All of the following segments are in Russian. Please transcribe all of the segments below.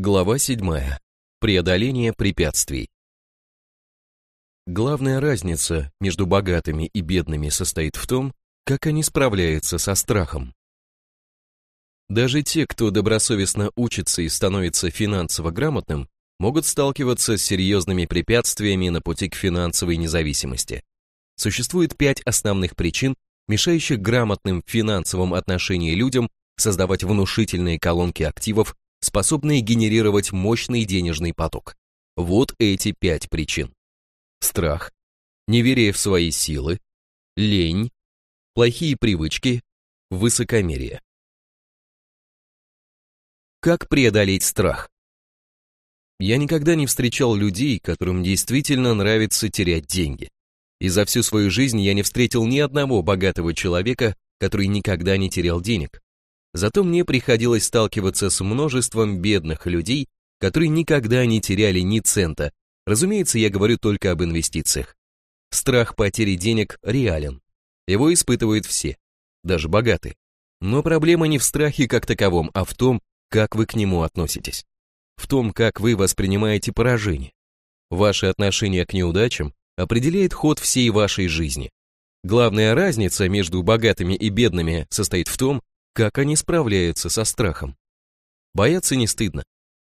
Глава 7. Преодоление препятствий. Главная разница между богатыми и бедными состоит в том, как они справляются со страхом. Даже те, кто добросовестно учится и становится финансово грамотным, могут сталкиваться с серьезными препятствиями на пути к финансовой независимости. Существует пять основных причин, мешающих грамотным в финансовом отношении людям создавать внушительные колонки активов способные генерировать мощный денежный поток. Вот эти пять причин. Страх, неверие в свои силы, лень, плохие привычки, высокомерие. Как преодолеть страх? Я никогда не встречал людей, которым действительно нравится терять деньги. И за всю свою жизнь я не встретил ни одного богатого человека, который никогда не терял денег. Зато мне приходилось сталкиваться с множеством бедных людей, которые никогда не теряли ни цента. Разумеется, я говорю только об инвестициях. Страх потери денег реален. Его испытывают все, даже богатые. Но проблема не в страхе как таковом, а в том, как вы к нему относитесь. В том, как вы воспринимаете поражение. Ваше отношение к неудачам определяет ход всей вашей жизни. Главная разница между богатыми и бедными состоит в том, как они справляются со страхом. Бояться не стыдно.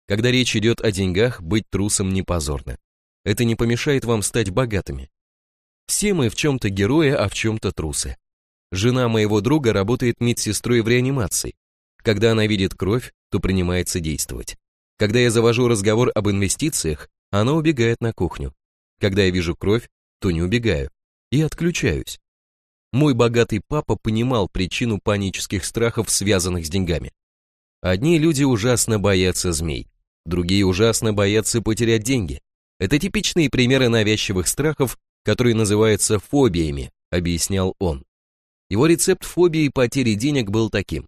Когда речь идет о деньгах, быть трусом не позорно. Это не помешает вам стать богатыми. Все мы в чем-то герои, а в чем-то трусы. Жена моего друга работает медсестрой в реанимации. Когда она видит кровь, то принимается действовать. Когда я завожу разговор об инвестициях, она убегает на кухню. Когда я вижу кровь, то не убегаю и отключаюсь. Мой богатый папа понимал причину панических страхов, связанных с деньгами. Одни люди ужасно боятся змей, другие ужасно боятся потерять деньги. Это типичные примеры навязчивых страхов, которые называются фобиями, объяснял он. Его рецепт фобии потери денег был таким.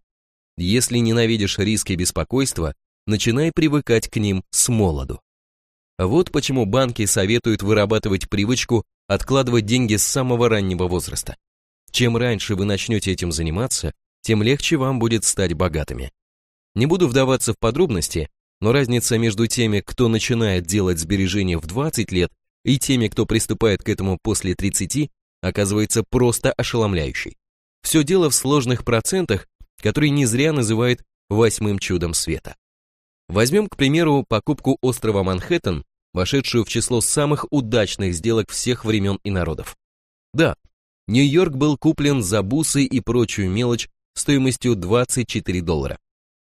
Если ненавидишь риски и беспокойство, начинай привыкать к ним с молоду. Вот почему банки советуют вырабатывать привычку откладывать деньги с самого раннего возраста. Чем раньше вы начнете этим заниматься, тем легче вам будет стать богатыми. Не буду вдаваться в подробности, но разница между теми, кто начинает делать сбережения в 20 лет, и теми, кто приступает к этому после 30, оказывается просто ошеломляющей. Все дело в сложных процентах, которые не зря называют восьмым чудом света. Возьмем, к примеру, покупку острова Манхэттен, вошедшую в число самых удачных сделок всех времен и народов. Да, Нью-Йорк был куплен за бусы и прочую мелочь стоимостью 24 доллара.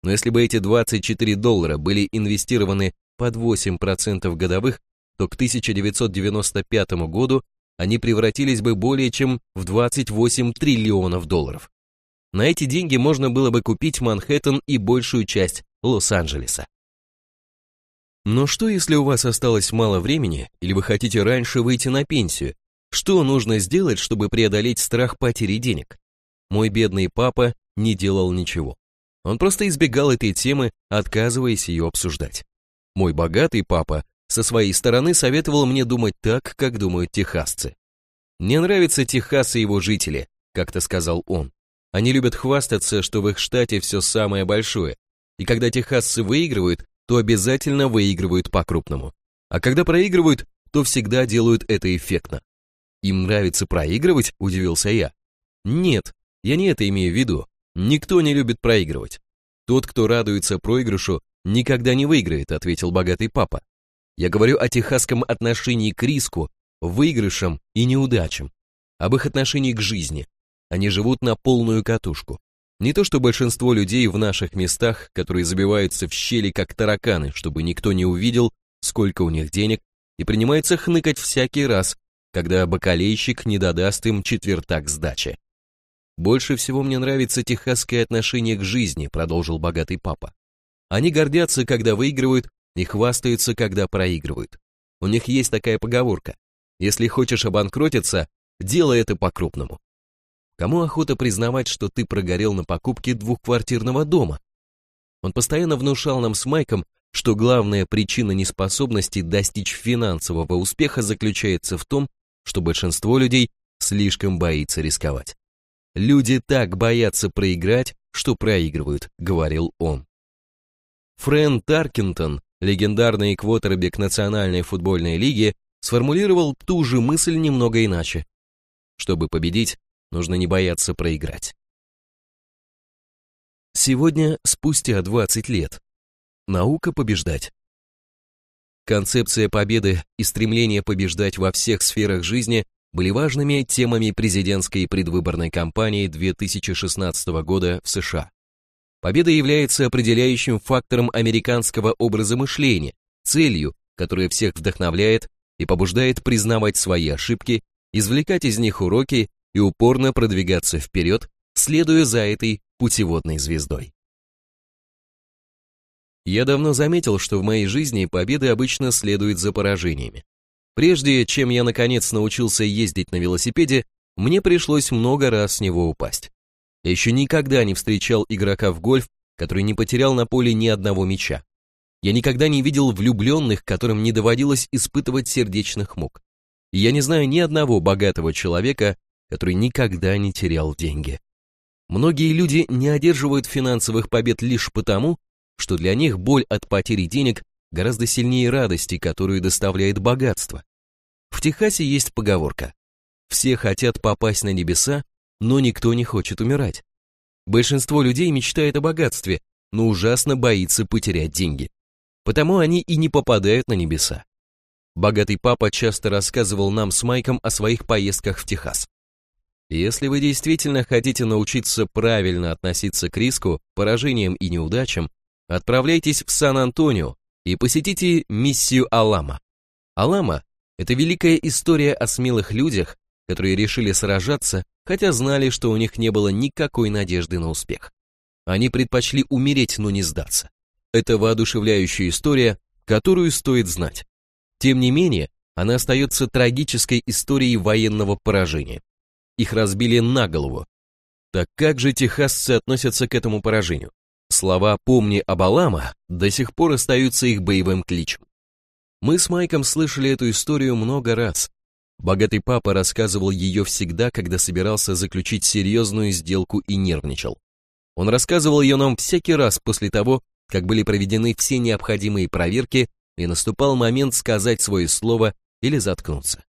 Но если бы эти 24 доллара были инвестированы под 8% годовых, то к 1995 году они превратились бы более чем в 28 триллионов долларов. На эти деньги можно было бы купить Манхэттен и большую часть Лос-Анджелеса. Но что если у вас осталось мало времени, или вы хотите раньше выйти на пенсию, что нужно сделать, чтобы преодолеть страх потери денег? Мой бедный папа не делал ничего. Он просто избегал этой темы, отказываясь ее обсуждать. Мой богатый папа со своей стороны советовал мне думать так, как думают техасцы. «Мне нравятся Техас и его жители», как-то сказал он. Они любят хвастаться, что в их штате все самое большое, и когда техасцы выигрывают, то обязательно выигрывают по-крупному. А когда проигрывают, то всегда делают это эффектно. Им нравится проигрывать, удивился я. Нет, я не это имею в виду. Никто не любит проигрывать. Тот, кто радуется проигрышу, никогда не выиграет, ответил богатый папа. Я говорю о техасском отношении к риску, выигрышам и неудачам, об их отношении к жизни. Они живут на полную катушку. Не то что большинство людей в наших местах, которые забиваются в щели как тараканы, чтобы никто не увидел, сколько у них денег, и принимаются хныкать всякий раз, когда бакалейщик не додаст им четвертак сдачи. «Больше всего мне нравится техасское отношение к жизни», продолжил богатый папа. «Они гордятся, когда выигрывают, и хвастаются, когда проигрывают. У них есть такая поговорка. Если хочешь обанкротиться, делай это по-крупному. Кому охота признавать, что ты прогорел на покупке двухквартирного дома? Он постоянно внушал нам с Майком, что главная причина неспособности достичь финансового успеха заключается в том, что большинство людей слишком боится рисковать. Люди так боятся проиграть, что проигрывают, говорил он. Фрэн Таркинтон, легендарный квотербек Национальной футбольной лиги, сформулировал ту же мысль немного иначе. Чтобы победить, нужно не бояться проиграть. Сегодня, спустя 20 лет, наука побеждать. Концепция победы и стремление побеждать во всех сферах жизни были важными темами президентской предвыборной кампании 2016 года в США. Победа является определяющим фактором американского образа мышления, целью, которая всех вдохновляет и побуждает признавать свои ошибки, извлекать из них уроки и упорно продвигаться вперед, следуя за этой путеводной звездой. Я давно заметил, что в моей жизни победы обычно следуют за поражениями. Прежде чем я наконец научился ездить на велосипеде, мне пришлось много раз с него упасть. Я еще никогда не встречал игрока в гольф, который не потерял на поле ни одного мяча. Я никогда не видел влюбленных, которым не доводилось испытывать сердечных мук. И я не знаю ни одного богатого человека, который никогда не терял деньги. Многие люди не одерживают финансовых побед лишь потому, что для них боль от потери денег гораздо сильнее радости, которую доставляет богатство. В Техасе есть поговорка «Все хотят попасть на небеса, но никто не хочет умирать». Большинство людей мечтает о богатстве, но ужасно боится потерять деньги. Потому они и не попадают на небеса. Богатый папа часто рассказывал нам с Майком о своих поездках в Техас. Если вы действительно хотите научиться правильно относиться к риску, поражениям и неудачам, отправляйтесь в Сан-Антонио, и посетите миссию Алама. Алама – это великая история о смелых людях, которые решили сражаться, хотя знали, что у них не было никакой надежды на успех. Они предпочли умереть, но не сдаться. Это воодушевляющая история, которую стоит знать. Тем не менее, она остается трагической историей военного поражения. Их разбили на голову. Так как же техасцы относятся к этому поражению? Слова «помни об Алама» до сих пор остаются их боевым кличем. Мы с Майком слышали эту историю много раз. Богатый папа рассказывал ее всегда, когда собирался заключить серьезную сделку и нервничал. Он рассказывал ее нам всякий раз после того, как были проведены все необходимые проверки и наступал момент сказать свое слово или заткнуться.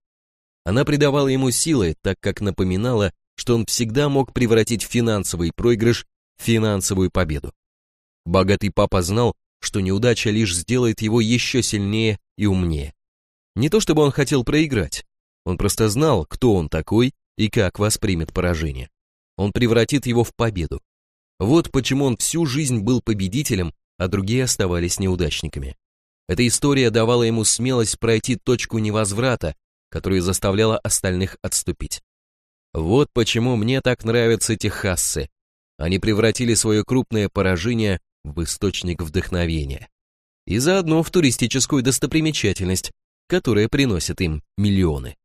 Она придавала ему силы, так как напоминала, что он всегда мог превратить финансовый проигрыш в финансовую победу. Богатый папа знал, что неудача лишь сделает его еще сильнее и умнее. Не то чтобы он хотел проиграть, он просто знал, кто он такой и как воспримет поражение. Он превратит его в победу. Вот почему он всю жизнь был победителем, а другие оставались неудачниками. Эта история давала ему смелость пройти точку невозврата, которая заставляла остальных отступить. Вот почему мне так нравятся техассы. Они превратили свое крупное поражение в источник вдохновения и заодно в туристическую достопримечательность, которая приносит им миллионы.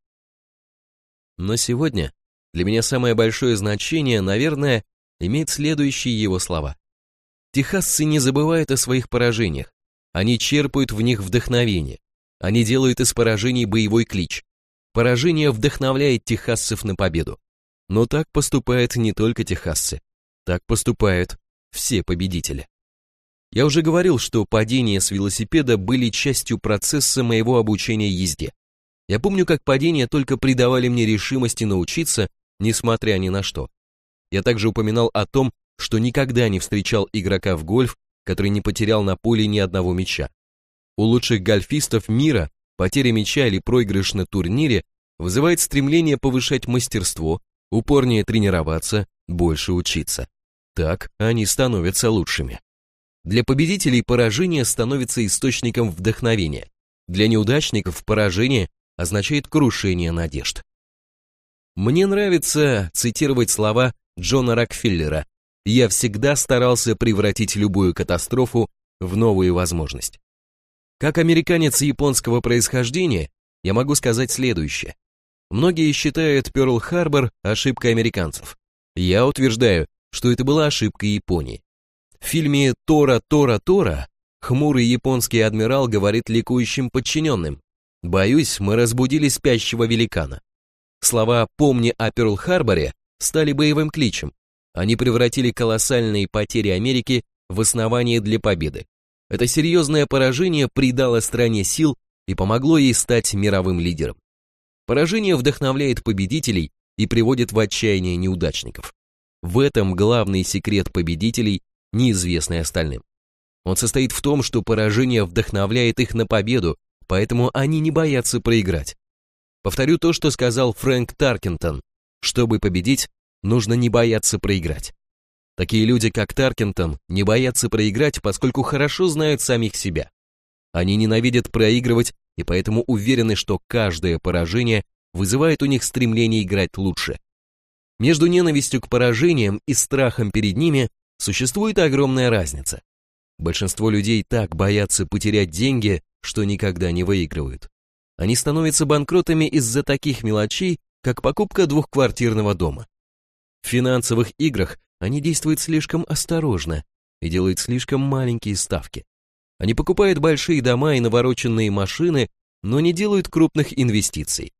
Но сегодня для меня самое большое значение, наверное, имеет следующие его слова. Техасцы не забывают о своих поражениях, они черпают в них вдохновение, они делают из поражений боевой клич. Поражение вдохновляет техасцев на победу. Но так поступают не только техасцы, так поступают все победители. Я уже говорил, что падения с велосипеда были частью процесса моего обучения езде. Я помню, как падения только придавали мне решимости научиться, несмотря ни на что. Я также упоминал о том, что никогда не встречал игрока в гольф, который не потерял на поле ни одного мяча. У лучших гольфистов мира потеря мяча или проигрыш на турнире вызывает стремление повышать мастерство, упорнее тренироваться, больше учиться. Так они становятся лучшими. Для победителей поражение становится источником вдохновения. Для неудачников поражение означает крушение надежд. Мне нравится цитировать слова Джона Рокфеллера «Я всегда старался превратить любую катастрофу в новую возможность». Как американец японского происхождения, я могу сказать следующее. Многие считают Пёрл-Харбор ошибкой американцев. Я утверждаю, что это была ошибка Японии. В фильме «Тора, Тора, Тора» хмурый японский адмирал говорит ликующим подчиненным «Боюсь, мы разбудили спящего великана». Слова «помни о Перл-Харборе» стали боевым кличем. Они превратили колоссальные потери Америки в основание для победы. Это серьезное поражение придало стране сил и помогло ей стать мировым лидером. Поражение вдохновляет победителей и приводит в отчаяние неудачников. В этом главный секрет победителей, неизвестный остальным. Он состоит в том, что поражение вдохновляет их на победу, поэтому они не боятся проиграть. Повторю то, что сказал Фрэнк Таркентон. Чтобы победить, нужно не бояться проиграть. Такие люди, как Таркентон, не боятся проиграть, поскольку хорошо знают самих себя. Они ненавидят проигрывать и поэтому уверены, что каждое поражение вызывает у них стремление играть лучше. Между ненавистью к поражениям и страхом перед ними существует огромная разница. Большинство людей так боятся потерять деньги, что никогда не выигрывают. Они становятся банкротами из-за таких мелочей, как покупка двухквартирного дома. В финансовых играх они действуют слишком осторожно и делают слишком маленькие ставки. Они покупают большие дома и навороченные машины, но не делают крупных инвестиций.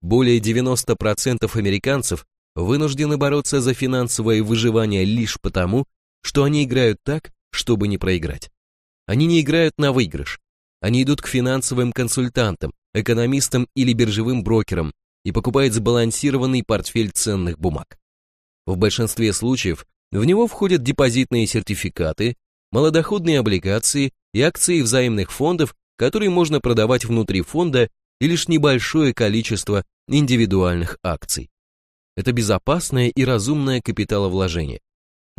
Более 90% американцев вынуждены бороться за финансовое выживание лишь потому, что они играют так, чтобы не проиграть. Они не играют на выигрыш. Они идут к финансовым консультантам, экономистам или биржевым брокерам и покупают сбалансированный портфель ценных бумаг. В большинстве случаев в него входят депозитные сертификаты, малодоходные облигации и акции взаимных фондов, которые можно продавать внутри фонда и лишь небольшое количество индивидуальных акций. Это безопасное и разумное капиталовложение,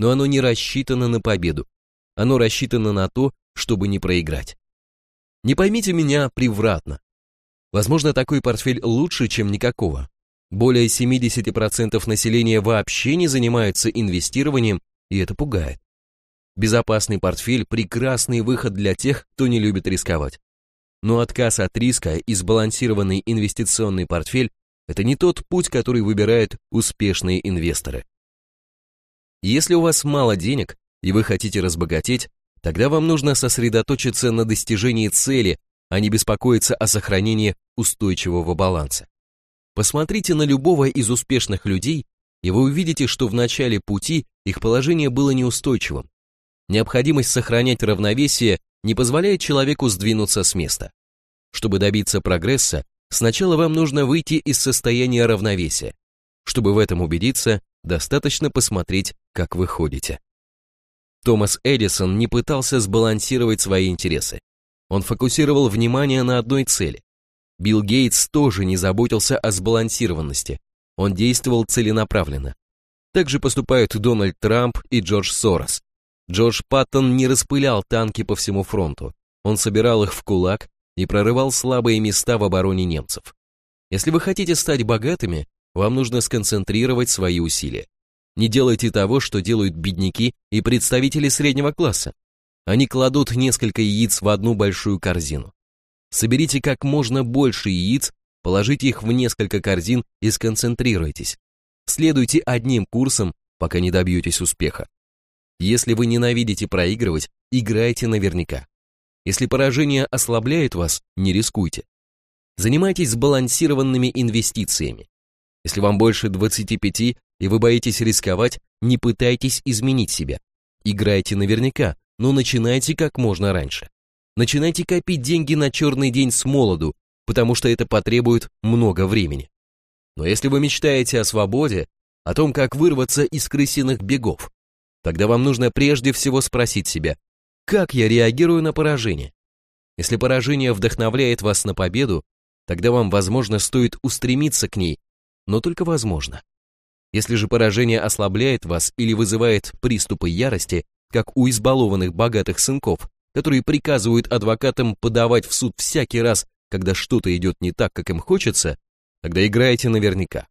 но оно не рассчитано на победу, оно рассчитано на то, чтобы не проиграть. Не поймите меня превратно. Возможно, такой портфель лучше, чем никакого. Более 70% населения вообще не занимаются инвестированием, и это пугает. Безопасный портфель – прекрасный выход для тех, кто не любит рисковать. Но отказ от риска и сбалансированный инвестиционный портфель – это не тот путь, который выбирают успешные инвесторы. Если у вас мало денег и вы хотите разбогатеть, тогда вам нужно сосредоточиться на достижении цели, а не беспокоиться о сохранении устойчивого баланса. Посмотрите на любого из успешных людей, и вы увидите, что в начале пути их положение было неустойчивым. Необходимость сохранять равновесие не позволяет человеку сдвинуться с места. Чтобы добиться прогресса, сначала вам нужно выйти из состояния равновесия. Чтобы в этом убедиться, достаточно посмотреть, как вы ходите. Томас Эдисон не пытался сбалансировать свои интересы. Он фокусировал внимание на одной цели. Билл Гейтс тоже не заботился о сбалансированности. Он действовал целенаправленно. Так же поступают Дональд Трамп и Джордж Сорос. Джордж Паттон не распылял танки по всему фронту. Он собирал их в кулак и прорывал слабые места в обороне немцев. Если вы хотите стать богатыми, вам нужно сконцентрировать свои усилия. Не делайте того, что делают бедняки и представители среднего класса. Они кладут несколько яиц в одну большую корзину. Соберите как можно больше яиц, положите их в несколько корзин и сконцентрируйтесь. Следуйте одним курсом, пока не добьетесь успеха. Если вы ненавидите проигрывать, играйте наверняка. Если поражение ослабляет вас, не рискуйте. Занимайтесь сбалансированными инвестициями. Если вам больше 25 и вы боитесь рисковать, не пытайтесь изменить себя. Играйте наверняка, но начинайте как можно раньше. Начинайте копить деньги на черный день с молоду, потому что это потребует много времени. Но если вы мечтаете о свободе, о том, как вырваться из крысиных бегов, Тогда вам нужно прежде всего спросить себя, как я реагирую на поражение? Если поражение вдохновляет вас на победу, тогда вам, возможно, стоит устремиться к ней, но только возможно. Если же поражение ослабляет вас или вызывает приступы ярости, как у избалованных богатых сынков, которые приказывают адвокатам подавать в суд всякий раз, когда что-то идет не так, как им хочется, тогда играете наверняка.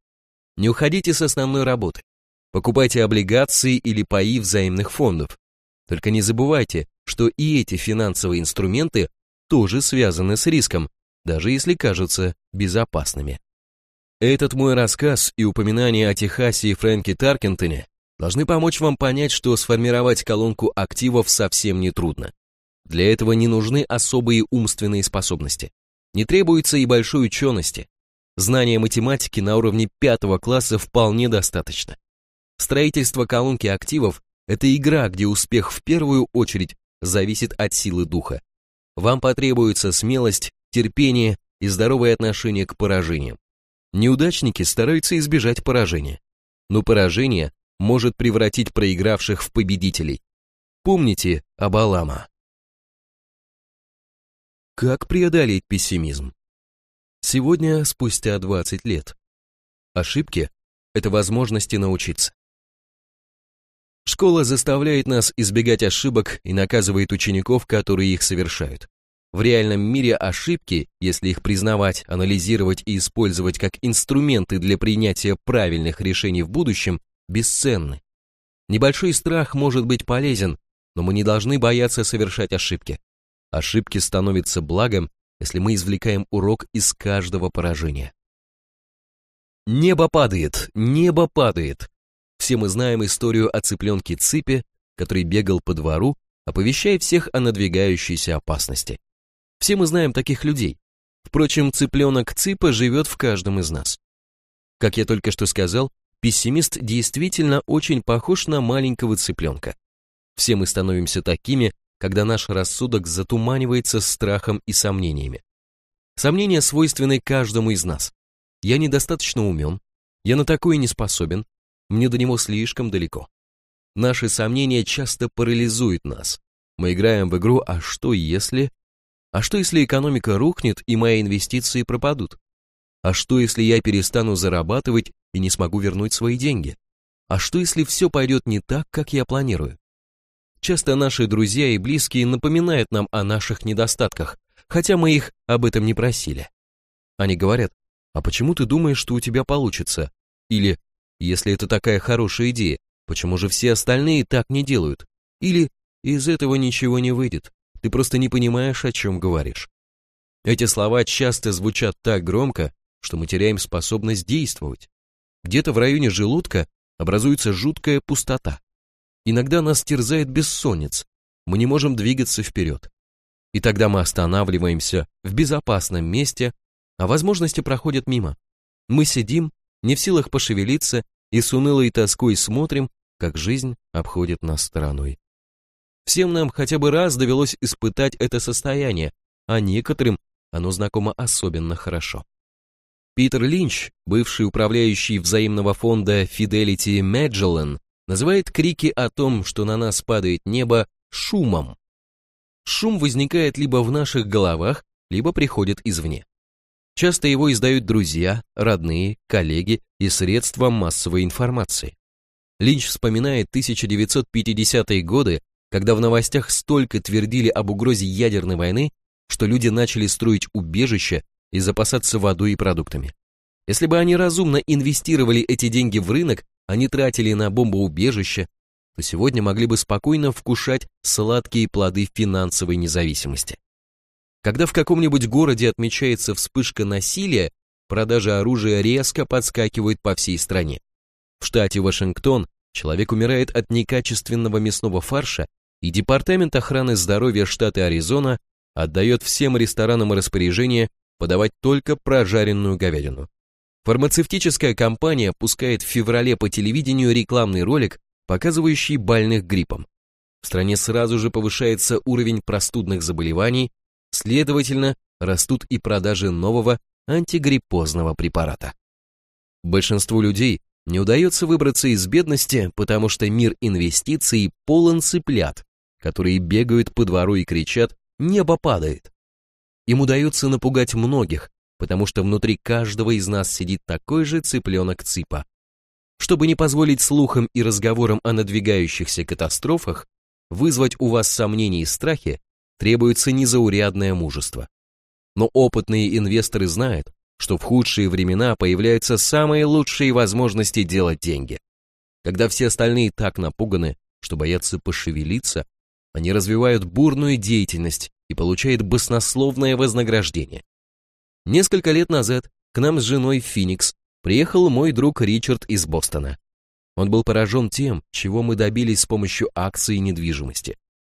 Не уходите с основной работы. Покупайте облигации или паи взаимных фондов. Только не забывайте, что и эти финансовые инструменты тоже связаны с риском, даже если кажутся безопасными. Этот мой рассказ и упоминание о Техасе и Фрэнке Таркентоне должны помочь вам понять, что сформировать колонку активов совсем не трудно. Для этого не нужны особые умственные способности. Не требуется и большой учености. Знания математики на уровне пятого класса вполне достаточно. Строительство колонки активов – это игра, где успех в первую очередь зависит от силы духа. Вам потребуется смелость, терпение и здоровое отношение к поражениям. Неудачники стараются избежать поражения, но поражение может превратить проигравших в победителей. Помните об Алама. Как преодолеть пессимизм? Сегодня, спустя 20 лет. Ошибки – это возможности научиться. Школа заставляет нас избегать ошибок и наказывает учеников, которые их совершают. В реальном мире ошибки, если их признавать, анализировать и использовать как инструменты для принятия правильных решений в будущем, бесценны. Небольшой страх может быть полезен, но мы не должны бояться совершать ошибки. Ошибки становятся благом, если мы извлекаем урок из каждого поражения. Небо падает, небо падает. Все мы знаем историю о цыпленке Ципе, который бегал по двору, оповещая всех о надвигающейся опасности. Все мы знаем таких людей. Впрочем, цыпленок Ципа живет в каждом из нас. Как я только что сказал, пессимист действительно очень похож на маленького цыпленка. Все мы становимся такими, когда наш рассудок затуманивается страхом и сомнениями. Сомнения свойственны каждому из нас. Я недостаточно умен, я на такое не способен, мне до него слишком далеко. Наши сомнения часто парализуют нас. Мы играем в игру «А что если?». А что если экономика рухнет и мои инвестиции пропадут? А что если я перестану зарабатывать и не смогу вернуть свои деньги? А что если все пойдет не так, как я планирую? Часто наши друзья и близкие напоминают нам о наших недостатках, хотя мы их об этом не просили. Они говорят, а почему ты думаешь, что у тебя получится? Или, если это такая хорошая идея, почему же все остальные так не делают? Или, из этого ничего не выйдет, ты просто не понимаешь, о чем говоришь. Эти слова часто звучат так громко, что мы теряем способность действовать. Где-то в районе желудка образуется жуткая пустота. Иногда нас терзает бессонница, мы не можем двигаться вперед. И тогда мы останавливаемся в безопасном месте, а возможности проходят мимо. Мы сидим, не в силах пошевелиться, и с унылой тоской смотрим, как жизнь обходит нас стороной. Всем нам хотя бы раз довелось испытать это состояние, а некоторым оно знакомо особенно хорошо. Питер Линч, бывший управляющий взаимного фонда Fidelity Magellan, называет крики о том, что на нас падает небо, шумом. Шум возникает либо в наших головах, либо приходит извне. Часто его издают друзья, родные, коллеги и средства массовой информации. Линч вспоминает 1950-е годы, когда в новостях столько твердили об угрозе ядерной войны, что люди начали строить убежища и запасаться водой и продуктами. Если бы они разумно инвестировали эти деньги в рынок, они тратили на бомбоубежище, то сегодня могли бы спокойно вкушать сладкие плоды финансовой независимости. Когда в каком-нибудь городе отмечается вспышка насилия, продажа оружия резко подскакивает по всей стране. В штате Вашингтон человек умирает от некачественного мясного фарша, и Департамент охраны здоровья штата Аризона отдает всем ресторанам распоряжение подавать только прожаренную говядину. Фармацевтическая компания пускает в феврале по телевидению рекламный ролик, показывающий больных гриппом. В стране сразу же повышается уровень простудных заболеваний, следовательно, растут и продажи нового антигриппозного препарата. Большинству людей не удается выбраться из бедности, потому что мир инвестиций полон цыплят, которые бегают по двору и кричат «небо падает». Им удается напугать многих, потому что внутри каждого из нас сидит такой же цыпленок цыпа. Чтобы не позволить слухам и разговорам о надвигающихся катастрофах вызвать у вас сомнения и страхи, требуется незаурядное мужество. Но опытные инвесторы знают, что в худшие времена появляются самые лучшие возможности делать деньги. Когда все остальные так напуганы, что боятся пошевелиться, они развивают бурную деятельность и получают баснословное вознаграждение. Несколько лет назад к нам с женой в Феникс приехал мой друг Ричард из Бостона. Он был поражен тем, чего мы добились с помощью акций недвижимости.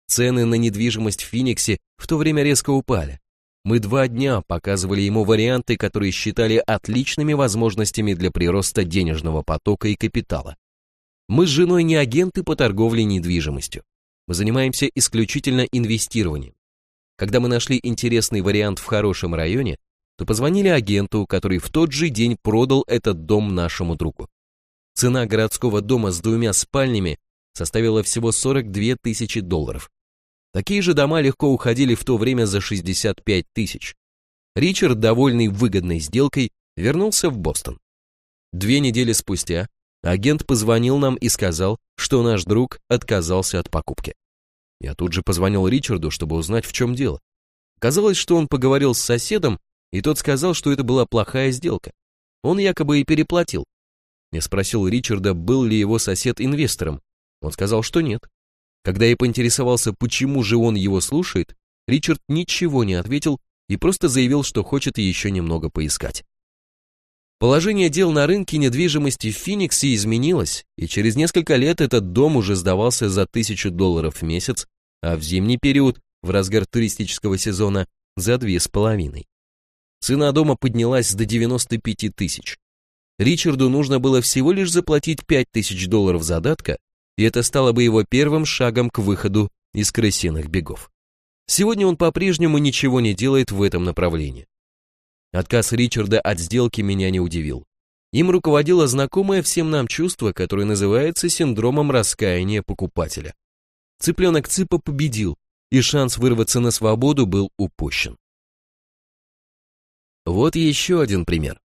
Цены на недвижимость в Фениксе в то время резко упали. Мы два дня показывали ему варианты, которые считали отличными возможностями для прироста денежного потока и капитала. Мы с женой не агенты по торговле недвижимостью. Мы занимаемся исключительно инвестированием. Когда мы нашли интересный вариант в хорошем районе, то позвонили агенту, который в тот же день продал этот дом нашему другу. Цена городского дома с двумя спальнями составила всего 42 тысячи долларов. Такие же дома легко уходили в то время за 65 тысяч. Ричард, довольный выгодной сделкой, вернулся в Бостон. Две недели спустя агент позвонил нам и сказал, что наш друг отказался от покупки. Я тут же позвонил Ричарду, чтобы узнать, в чем дело. Казалось, что он поговорил с соседом, и тот сказал, что это была плохая сделка. Он якобы и переплатил. Я спросил Ричарда, был ли его сосед инвестором. Он сказал, что нет. Когда я поинтересовался, почему же он его слушает, Ричард ничего не ответил и просто заявил, что хочет еще немного поискать. Положение дел на рынке недвижимости в Фениксе изменилось, и через несколько лет этот дом уже сдавался за тысячу долларов в месяц, а в зимний период, в разгар туристического сезона, за две с половиной. Цена дома поднялась до 95 тысяч. Ричарду нужно было всего лишь заплатить 5 тысяч долларов задатка, и это стало бы его первым шагом к выходу из крысиных бегов. Сегодня он по-прежнему ничего не делает в этом направлении. Отказ Ричарда от сделки меня не удивил. Им руководило знакомое всем нам чувство, которое называется синдромом раскаяния покупателя. Цыпленок Цыпа победил, и шанс вырваться на свободу был упущен. Вот еще один пример.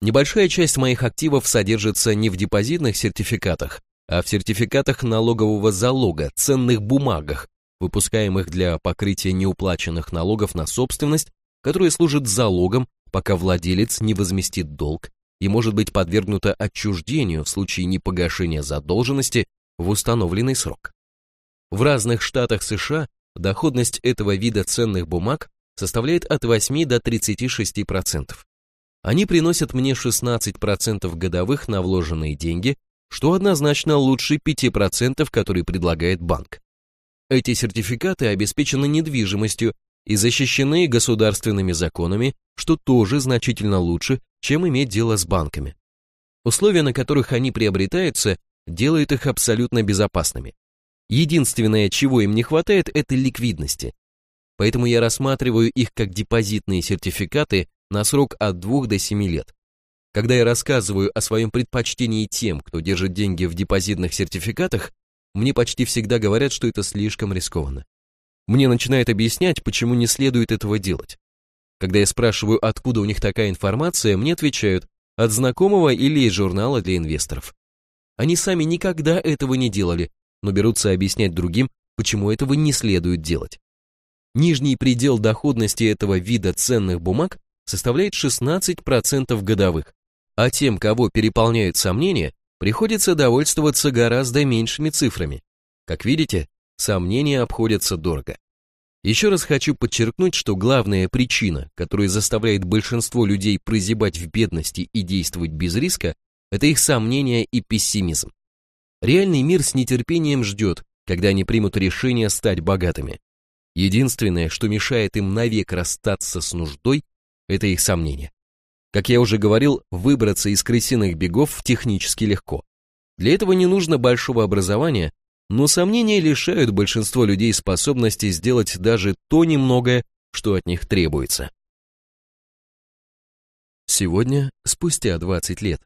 Небольшая часть моих активов содержится не в депозитных сертификатах, а в сертификатах налогового залога, ценных бумагах, выпускаемых для покрытия неуплаченных налогов на собственность которое служит залогом, пока владелец не возместит долг и может быть подвергнуто отчуждению в случае непогашения задолженности в установленный срок. В разных штатах США доходность этого вида ценных бумаг составляет от 8 до 36%. Они приносят мне 16% годовых на вложенные деньги, что однозначно лучше 5%, которые предлагает банк. Эти сертификаты обеспечены недвижимостью и защищены государственными законами, что тоже значительно лучше, чем иметь дело с банками. Условия, на которых они приобретаются, делают их абсолютно безопасными. Единственное, чего им не хватает, это ликвидности. Поэтому я рассматриваю их как депозитные сертификаты на срок от 2 до 7 лет. Когда я рассказываю о своем предпочтении тем, кто держит деньги в депозитных сертификатах, мне почти всегда говорят, что это слишком рискованно. Мне начинает объяснять, почему не следует этого делать. Когда я спрашиваю, откуда у них такая информация, мне отвечают, от знакомого или из журнала для инвесторов. Они сами никогда этого не делали, но берутся объяснять другим, почему этого не следует делать. Нижний предел доходности этого вида ценных бумаг составляет 16% годовых, а тем, кого переполняют сомнения, приходится довольствоваться гораздо меньшими цифрами. Как видите, сомнения обходятся дорого. Еще раз хочу подчеркнуть, что главная причина, которая заставляет большинство людей прозябать в бедности и действовать без риска, это их сомнения и пессимизм. Реальный мир с нетерпением ждет, когда они примут решение стать богатыми. Единственное, что мешает им навек расстаться с нуждой, это их сомнения. Как я уже говорил, выбраться из крысиных бегов технически легко. Для этого не нужно большого образования, но сомнения лишают большинство людей способности сделать даже то немногое, что от них требуется. Сегодня, спустя 20 лет.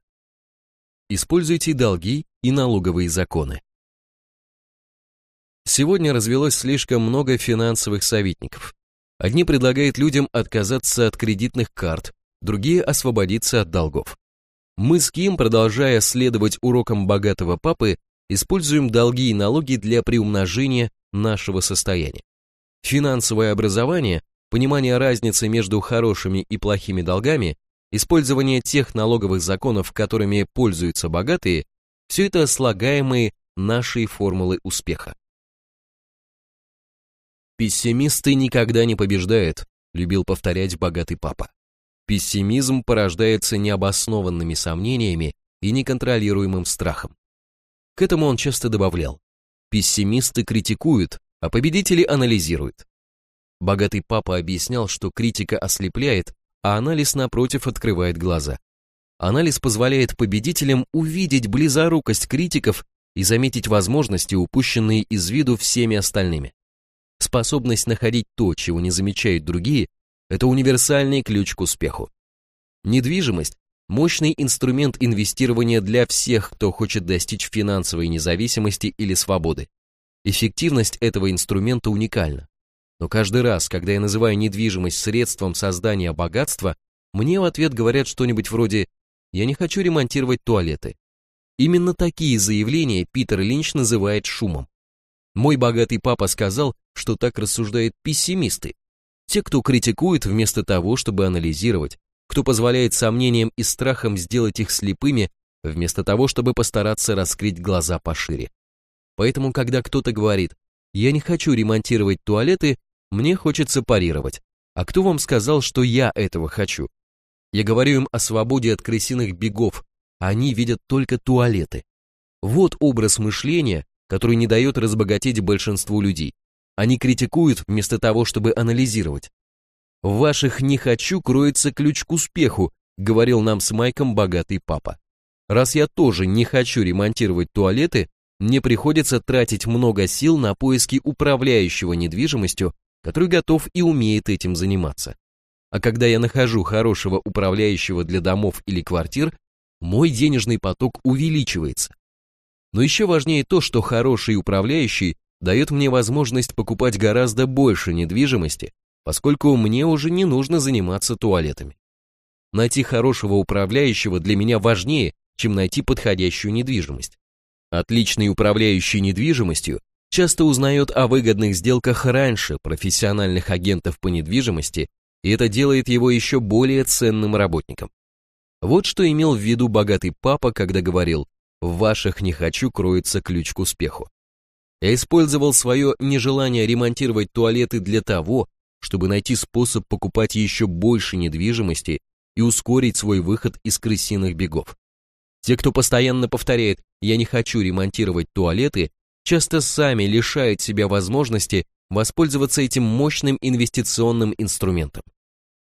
Используйте долги и налоговые законы. Сегодня развелось слишком много финансовых советников. Одни предлагают людям отказаться от кредитных карт, другие освободиться от долгов. Мы с Ким, продолжая следовать урокам богатого папы, используем долги и налоги для приумножения нашего состояния. Финансовое образование, понимание разницы между хорошими и плохими долгами, использование тех налоговых законов, которыми пользуются богатые, все это слагаемые нашей формулы успеха. Пессимисты никогда не побеждают, любил повторять богатый папа. Пессимизм порождается необоснованными сомнениями и неконтролируемым страхом. К этому он часто добавлял, пессимисты критикуют, а победители анализируют. Богатый папа объяснял, что критика ослепляет, а анализ, напротив, открывает глаза. Анализ позволяет победителям увидеть близорукость критиков и заметить возможности, упущенные из виду всеми остальными. Способность находить то, чего не замечают другие, это универсальный ключ к успеху. Недвижимость – мощный инструмент инвестирования для всех, кто хочет достичь финансовой независимости или свободы. Эффективность этого инструмента уникальна. Но каждый раз, когда я называю недвижимость средством создания богатства, мне в ответ говорят что-нибудь вроде «я не хочу ремонтировать туалеты». Именно такие заявления Питер Линч называет шумом. Мой богатый папа сказал, что так рассуждают пессимисты. Те, кто критикует вместо того, чтобы анализировать, кто позволяет сомнениям и страхам сделать их слепыми, вместо того, чтобы постараться раскрыть глаза пошире. Поэтому, когда кто-то говорит «я не хочу ремонтировать туалеты», мне хочется парировать. А кто вам сказал, что я этого хочу? Я говорю им о свободе от крысиных бегов, а они видят только туалеты. Вот образ мышления, который не дает разбогатеть большинству людей. Они критикуют вместо того, чтобы анализировать. В ваших «не хочу» кроется ключ к успеху, говорил нам с Майком богатый папа. Раз я тоже не хочу ремонтировать туалеты, мне приходится тратить много сил на поиски управляющего недвижимостью, который готов и умеет этим заниматься. А когда я нахожу хорошего управляющего для домов или квартир, мой денежный поток увеличивается. Но еще важнее то, что хороший управляющий дает мне возможность покупать гораздо больше недвижимости, поскольку мне уже не нужно заниматься туалетами. Найти хорошего управляющего для меня важнее, чем найти подходящую недвижимость. Отличный управляющий недвижимостью часто узнает о выгодных сделках раньше профессиональных агентов по недвижимости, и это делает его еще более ценным работником. Вот что имел в виду богатый папа, когда говорил «в ваших не хочу кроется ключ к успеху». Я использовал свое нежелание ремонтировать туалеты для того, чтобы найти способ покупать еще больше недвижимости и ускорить свой выход из крысиных бегов. Те, кто постоянно повторяет «я не хочу ремонтировать туалеты», часто сами лишают себя возможности воспользоваться этим мощным инвестиционным инструментом.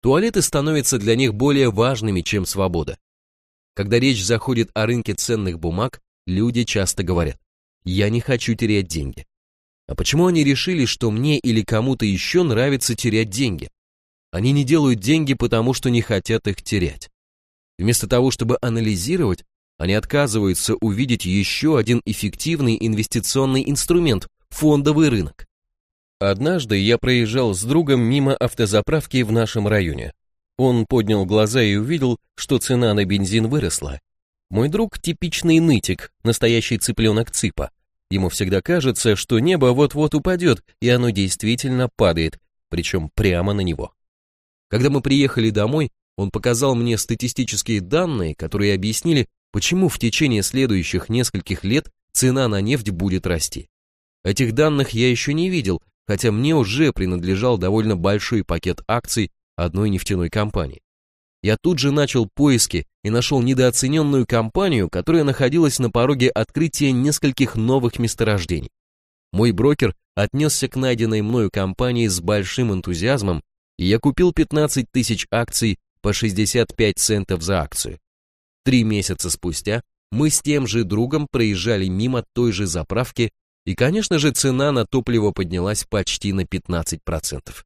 Туалеты становятся для них более важными, чем свобода. Когда речь заходит о рынке ценных бумаг, люди часто говорят «я не хочу терять деньги». А почему они решили, что мне или кому-то еще нравится терять деньги? Они не делают деньги, потому что не хотят их терять. Вместо того, чтобы анализировать, они отказываются увидеть еще один эффективный инвестиционный инструмент – фондовый рынок. Однажды я проезжал с другом мимо автозаправки в нашем районе. Он поднял глаза и увидел, что цена на бензин выросла. Мой друг типичный нытик, настоящий цыпленок цыпа. Ему всегда кажется, что небо вот-вот упадет, и оно действительно падает, причем прямо на него. Когда мы приехали домой, он показал мне статистические данные, которые объяснили, почему в течение следующих нескольких лет цена на нефть будет расти. Этих данных я еще не видел, хотя мне уже принадлежал довольно большой пакет акций одной нефтяной компании. Я тут же начал поиски и нашел недооцененную компанию, которая находилась на пороге открытия нескольких новых месторождений. Мой брокер отнесся к найденной мною компании с большим энтузиазмом, и я купил 15 тысяч акций по 65 центов за акцию. Три месяца спустя мы с тем же другом проезжали мимо той же заправки, и, конечно же, цена на топливо поднялась почти на 15%.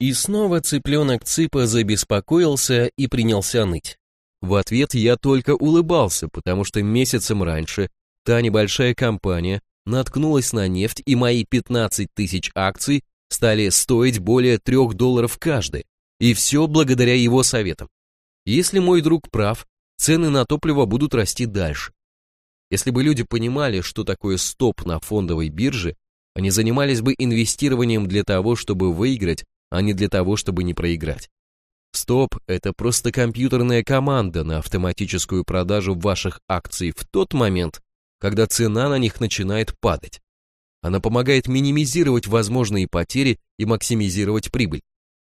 И снова цыпленок Цыпа забеспокоился и принялся ныть. В ответ я только улыбался, потому что месяцем раньше та небольшая компания наткнулась на нефть, и мои 15 тысяч акций стали стоить более 3 долларов каждый. И все благодаря его советам. Если мой друг прав, цены на топливо будут расти дальше. Если бы люди понимали, что такое стоп на фондовой бирже, они занимались бы инвестированием для того, чтобы выиграть, а не для того, чтобы не проиграть. Стоп – это просто компьютерная команда на автоматическую продажу ваших акций в тот момент, когда цена на них начинает падать. Она помогает минимизировать возможные потери и максимизировать прибыль.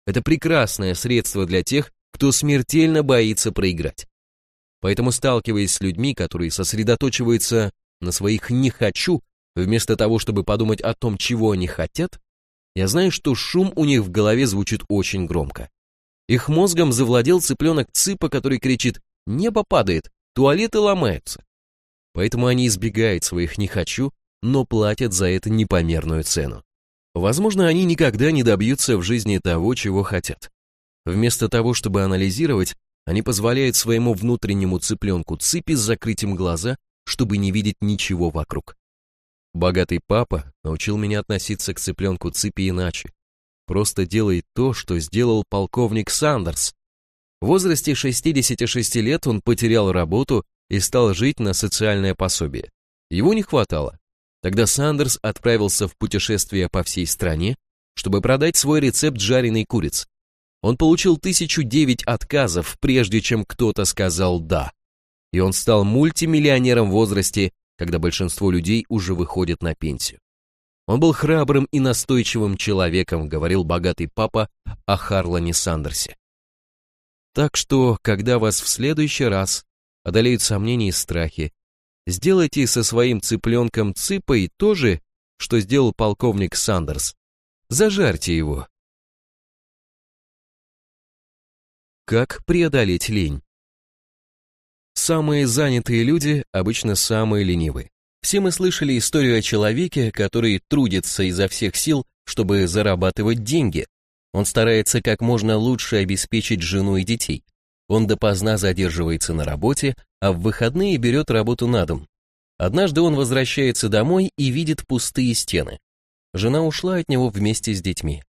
Это прекрасное средство для тех, кто смертельно боится проиграть. Поэтому, сталкиваясь с людьми, которые сосредоточиваются на своих «не хочу», вместо того, чтобы подумать о том, чего они хотят, я знаю, что шум у них в голове звучит очень громко. Их мозгом завладел цыпленок Цыпа, который кричит «Небо падает, туалеты ломаются». поэтому они избегают своих «не хочу», но платят за это непомерную цену. Возможно, они никогда не добьются в жизни того, чего хотят. Вместо того, чтобы анализировать, они позволяют своему внутреннему цыпленку цыпи с закрытием глаза, чтобы не видеть ничего вокруг. Богатый папа научил меня относиться к цыпленку цыпи иначе. Просто делай то, что сделал полковник Сандерс. В возрасте 66 лет он потерял работу и стал жить на социальное пособие. Его не хватало. Тогда Сандерс отправился в путешествие по всей стране, чтобы продать свой рецепт жареной курицы. Он получил 1009 отказов, прежде чем кто-то сказал «да». И он стал мультимиллионером в возрасте, когда большинство людей уже выходят на пенсию. Он был храбрым и настойчивым человеком, говорил богатый папа о Харлане Сандерсе. Так что, когда вас в следующий раз одолеют сомнения и страхи, сделайте со своим цыпленком цыпой то же, что сделал полковник Сандерс. Зажарьте его, Как преодолеть лень? Самые занятые люди обычно самые ленивые. Все мы слышали историю о человеке, который трудится изо всех сил, чтобы зарабатывать деньги. Он старается как можно лучше обеспечить жену и детей. Он допоздна задерживается на работе, а в выходные берет работу на дом. Однажды он возвращается домой и видит пустые стены. Жена ушла от него вместе с детьми.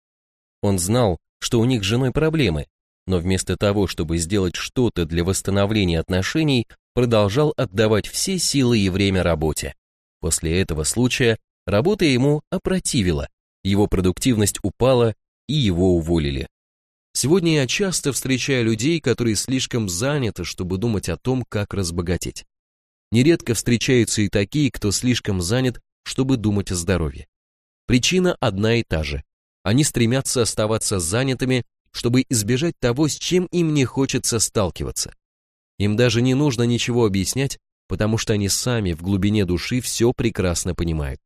Он знал, что у них с женой проблемы, но вместо того, чтобы сделать что-то для восстановления отношений, продолжал отдавать все силы и время работе. После этого случая работа ему опротивила, его продуктивность упала и его уволили. Сегодня я часто встречаю людей, которые слишком заняты, чтобы думать о том, как разбогатеть. Нередко встречаются и такие, кто слишком занят, чтобы думать о здоровье. Причина одна и та же. Они стремятся оставаться занятыми чтобы избежать того, с чем им не хочется сталкиваться. Им даже не нужно ничего объяснять, потому что они сами в глубине души все прекрасно понимают.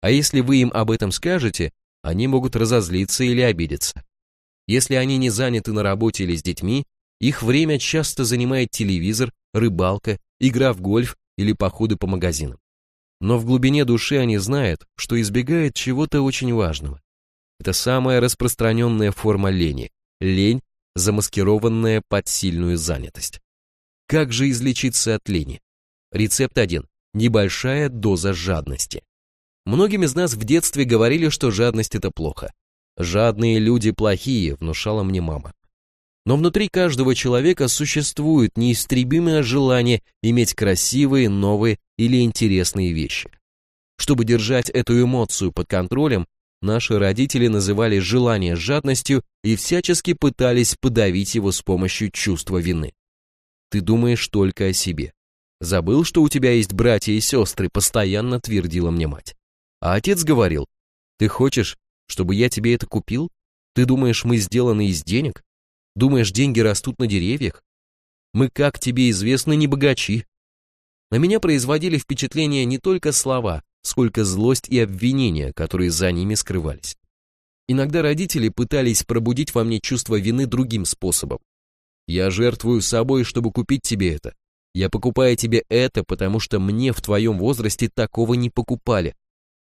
А если вы им об этом скажете, они могут разозлиться или обидеться. Если они не заняты на работе или с детьми, их время часто занимает телевизор, рыбалка, игра в гольф или походы по магазинам. Но в глубине души они знают, что избегают чего-то очень важного. Это самая распространенная форма лени лень, замаскированная под сильную занятость. Как же излечиться от лени? Рецепт 1. Небольшая доза жадности. Многим из нас в детстве говорили, что жадность это плохо. Жадные люди плохие, внушала мне мама. Но внутри каждого человека существует неистребимое желание иметь красивые, новые или интересные вещи. Чтобы держать эту эмоцию под контролем, Наши родители называли желание жадностью и всячески пытались подавить его с помощью чувства вины. Ты думаешь только о себе. Забыл, что у тебя есть братья и сестры, постоянно твердила мне мать. А отец говорил, ты хочешь, чтобы я тебе это купил? Ты думаешь, мы сделаны из денег? Думаешь, деньги растут на деревьях? Мы, как тебе известно, не богачи. На меня производили впечатление не только слова, сколько злость и обвинения, которые за ними скрывались. Иногда родители пытались пробудить во мне чувство вины другим способом. Я жертвую собой, чтобы купить тебе это. Я покупаю тебе это, потому что мне в твоем возрасте такого не покупали.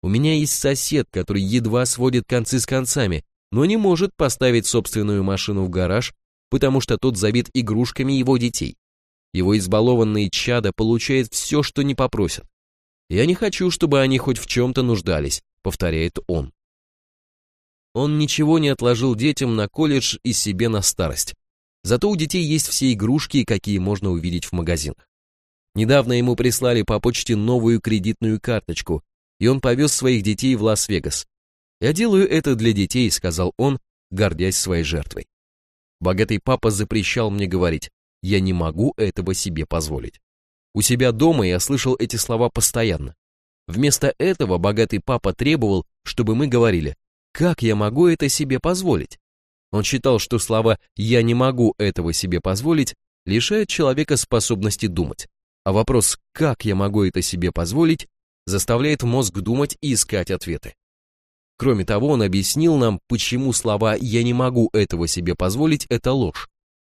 У меня есть сосед, который едва сводит концы с концами, но не может поставить собственную машину в гараж, потому что тот забит игрушками его детей. Его избалованные чада получают все, что не попросят. Я не хочу, чтобы они хоть в чем-то нуждались, повторяет он. Он ничего не отложил детям на колледж и себе на старость. Зато у детей есть все игрушки, какие можно увидеть в магазинах. Недавно ему прислали по почте новую кредитную карточку, и он повез своих детей в Лас-Вегас. «Я делаю это для детей», — сказал он, гордясь своей жертвой. Богатый папа запрещал мне говорить, «Я не могу этого себе позволить». У себя дома я слышал эти слова постоянно. Вместо этого богатый папа требовал, чтобы мы говорили «Как я могу это себе позволить?» Он считал, что слова «я не могу этого себе позволить» лишают человека способности думать, а вопрос «как я могу это себе позволить» заставляет мозг думать и искать ответы. Кроме того, он объяснил нам, почему слова «я не могу этого себе позволить» — это ложь.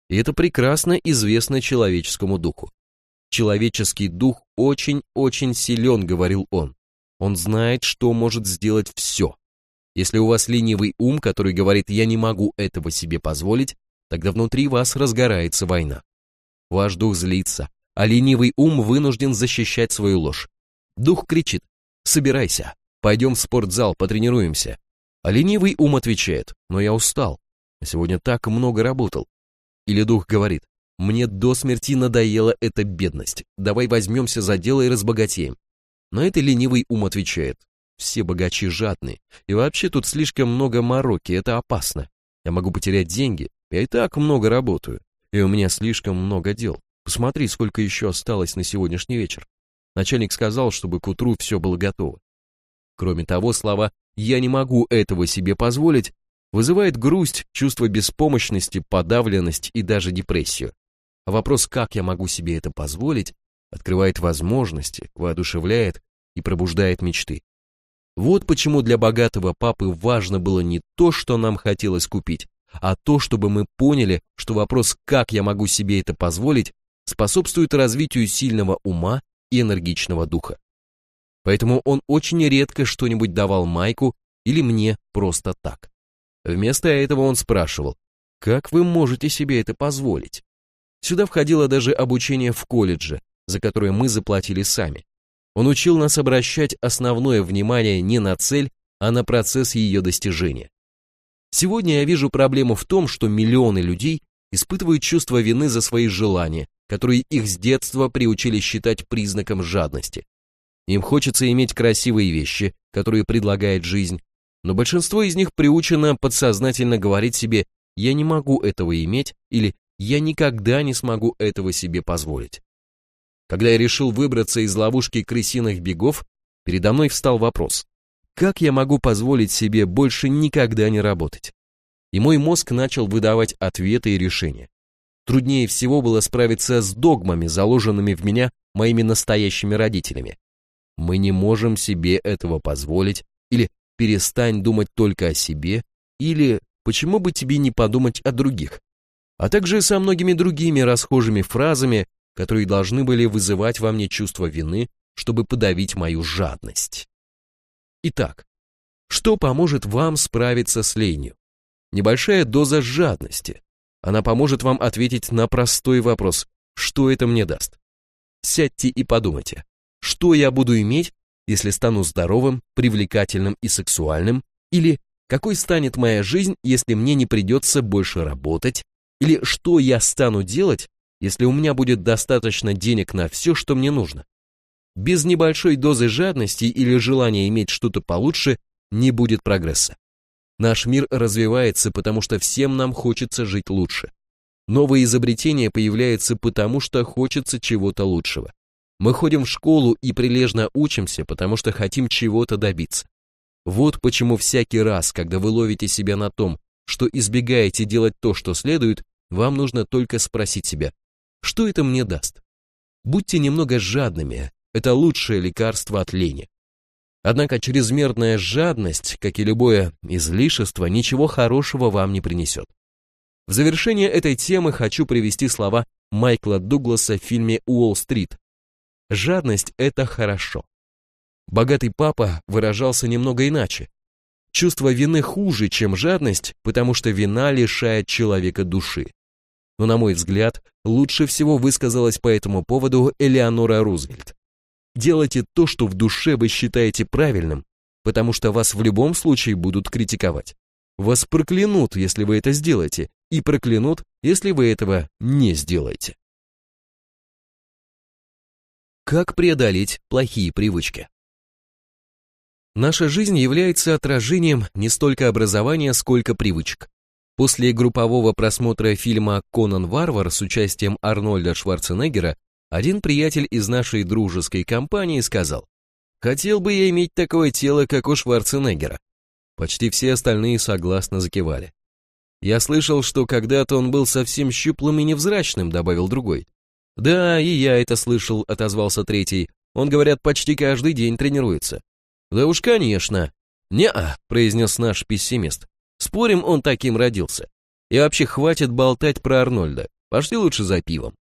И это прекрасно известно человеческому духу. Человеческий дух очень-очень силен, говорил он. Он знает, что может сделать все. Если у вас ленивый ум, который говорит «я не могу этого себе позволить», тогда внутри вас разгорается война. Ваш дух злится, а ленивый ум вынужден защищать свою ложь. Дух кричит «собирайся, пойдем в спортзал, потренируемся». А ленивый ум отвечает «но я устал, сегодня так много работал». Или дух говорит мне до смерти надоела эта бедность. Давай возьмемся за дело и разбогатеем. Но это ленивый ум отвечает. Все богачи жадны. И вообще тут слишком много мороки, это опасно. Я могу потерять деньги. Я и так много работаю. И у меня слишком много дел. Посмотри, сколько еще осталось на сегодняшний вечер. Начальник сказал, чтобы к утру все было готово. Кроме того, слова «я не могу этого себе позволить» вызывает грусть, чувство беспомощности, подавленность и даже депрессию. А вопрос, как я могу себе это позволить, открывает возможности, воодушевляет и пробуждает мечты. Вот почему для богатого папы важно было не то, что нам хотелось купить, а то, чтобы мы поняли, что вопрос, как я могу себе это позволить, способствует развитию сильного ума и энергичного духа. Поэтому он очень редко что-нибудь давал Майку или мне просто так. Вместо этого он спрашивал, как вы можете себе это позволить? Сюда входило даже обучение в колледже, за которое мы заплатили сами. Он учил нас обращать основное внимание не на цель, а на процесс ее достижения. Сегодня я вижу проблему в том, что миллионы людей испытывают чувство вины за свои желания, которые их с детства приучили считать признаком жадности. Им хочется иметь красивые вещи, которые предлагает жизнь, но большинство из них приучено подсознательно говорить себе «я не могу этого иметь» или я никогда не смогу этого себе позволить. Когда я решил выбраться из ловушки крысиных бегов, передо мной встал вопрос, как я могу позволить себе больше никогда не работать? И мой мозг начал выдавать ответы и решения. Труднее всего было справиться с догмами, заложенными в меня моими настоящими родителями. Мы не можем себе этого позволить, или перестань думать только о себе, или почему бы тебе не подумать о других а также со многими другими расхожими фразами, которые должны были вызывать во мне чувство вины, чтобы подавить мою жадность. Итак, что поможет вам справиться с ленью? Небольшая доза жадности. Она поможет вам ответить на простой вопрос, что это мне даст. Сядьте и подумайте, что я буду иметь, если стану здоровым, привлекательным и сексуальным, или какой станет моя жизнь, если мне не придется больше работать, или что я стану делать, если у меня будет достаточно денег на все, что мне нужно? Без небольшой дозы жадности или желания иметь что-то получше не будет прогресса. Наш мир развивается, потому что всем нам хочется жить лучше. Новые изобретения появляются потому, что хочется чего-то лучшего. Мы ходим в школу и прилежно учимся, потому что хотим чего-то добиться. Вот почему всякий раз, когда вы ловите себя на том, что избегаете делать то, что следует, вам нужно только спросить себя, что это мне даст? Будьте немного жадными, это лучшее лекарство от лени. Однако чрезмерная жадность, как и любое излишество, ничего хорошего вам не принесет. В завершение этой темы хочу привести слова Майкла Дугласа в фильме «Уолл-стрит». Жадность – это хорошо. Богатый папа выражался немного иначе. Чувство вины хуже, чем жадность, потому что вина лишает человека души но, на мой взгляд, лучше всего высказалась по этому поводу Элеонора Рузвельт. Делайте то, что в душе вы считаете правильным, потому что вас в любом случае будут критиковать. Вас проклянут, если вы это сделаете, и проклянут, если вы этого не сделаете. Как преодолеть плохие привычки? Наша жизнь является отражением не столько образования, сколько привычек. После группового просмотра фильма «Конан Варвар» с участием Арнольда Шварценеггера, один приятель из нашей дружеской компании сказал, «Хотел бы я иметь такое тело, как у Шварценеггера». Почти все остальные согласно закивали. «Я слышал, что когда-то он был совсем щуплым и невзрачным», добавил другой. «Да, и я это слышал», отозвался третий. «Он, говорят, почти каждый день тренируется». «Да уж, конечно». «Не-а», произнес наш пессимист. Спорим, он таким родился. И вообще хватит болтать про Арнольда. Пошли лучше за пивом.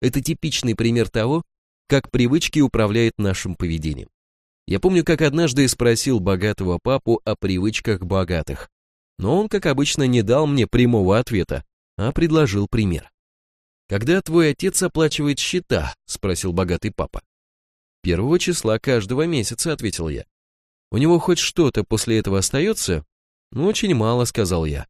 Это типичный пример того, как привычки управляют нашим поведением. Я помню, как однажды спросил богатого папу о привычках богатых, но он, как обычно, не дал мне прямого ответа, а предложил пример. «Когда твой отец оплачивает счета?» – спросил богатый папа. «Первого числа каждого месяца», – ответил я. «У него хоть что-то после этого остается?» «Ну, очень мало», – сказал я.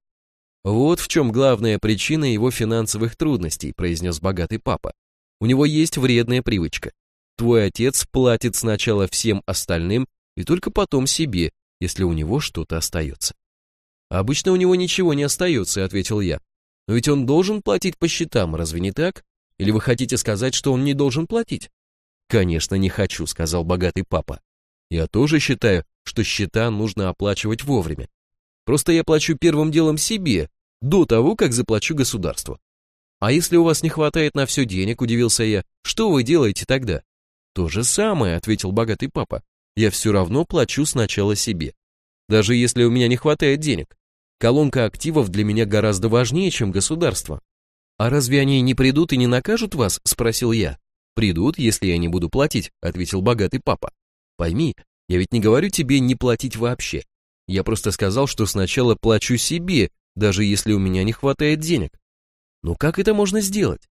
«Вот в чем главная причина его финансовых трудностей», – произнес богатый папа. «У него есть вредная привычка. Твой отец платит сначала всем остальным и только потом себе, если у него что-то остается». «Обычно у него ничего не остается», – ответил я. «Но ведь он должен платить по счетам, разве не так? Или вы хотите сказать, что он не должен платить?» «Конечно, не хочу», – сказал богатый папа. «Я тоже считаю, что счета нужно оплачивать вовремя. Просто я плачу первым делом себе, до того, как заплачу государству. А если у вас не хватает на все денег, удивился я, что вы делаете тогда? То же самое, ответил богатый папа. Я все равно плачу сначала себе. Даже если у меня не хватает денег. Колонка активов для меня гораздо важнее, чем государство. А разве они не придут и не накажут вас? Спросил я. Придут, если я не буду платить, ответил богатый папа. Пойми, я ведь не говорю тебе не платить вообще. Я просто сказал, что сначала плачу себе, даже если у меня не хватает денег. Но как это можно сделать?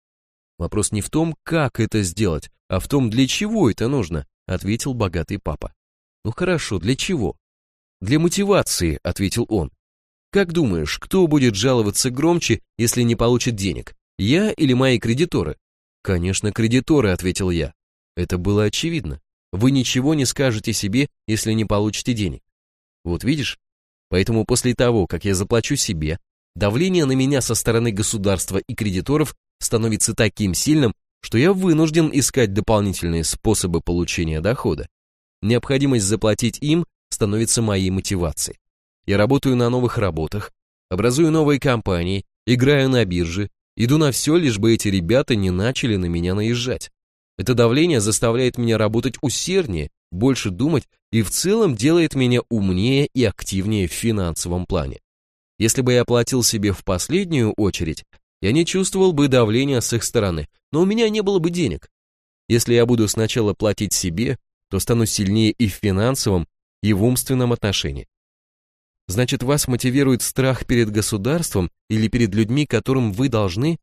Вопрос не в том, как это сделать, а в том, для чего это нужно, ответил богатый папа. Ну хорошо, для чего? Для мотивации, ответил он. Как думаешь, кто будет жаловаться громче, если не получит денег? Я или мои кредиторы? Конечно, кредиторы, ответил я. Это было очевидно. Вы ничего не скажете себе, если не получите денег. Вот видишь? Поэтому после того, как я заплачу себе, давление на меня со стороны государства и кредиторов становится таким сильным, что я вынужден искать дополнительные способы получения дохода. Необходимость заплатить им становится моей мотивацией. Я работаю на новых работах, образую новые компании, играю на бирже, иду на все, лишь бы эти ребята не начали на меня наезжать. Это давление заставляет меня работать усерднее, больше думать и в целом делает меня умнее и активнее в финансовом плане. Если бы я платил себе в последнюю очередь, я не чувствовал бы давления с их стороны, но у меня не было бы денег. Если я буду сначала платить себе, то стану сильнее и в финансовом, и в умственном отношении. Значит, вас мотивирует страх перед государством или перед людьми, которым вы должны?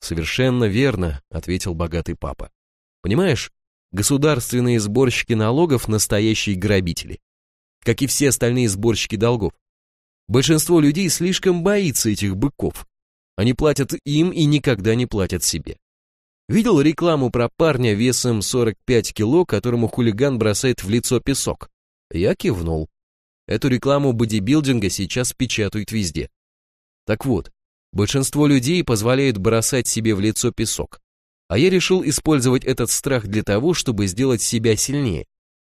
Совершенно верно, ответил богатый папа. Понимаешь, государственные сборщики налогов – настоящие грабители. Как и все остальные сборщики долгов. Большинство людей слишком боится этих быков. Они платят им и никогда не платят себе. Видел рекламу про парня весом 45 кило, которому хулиган бросает в лицо песок? Я кивнул. Эту рекламу бодибилдинга сейчас печатают везде. Так вот, большинство людей позволяют бросать себе в лицо песок. А я решил использовать этот страх для того, чтобы сделать себя сильнее.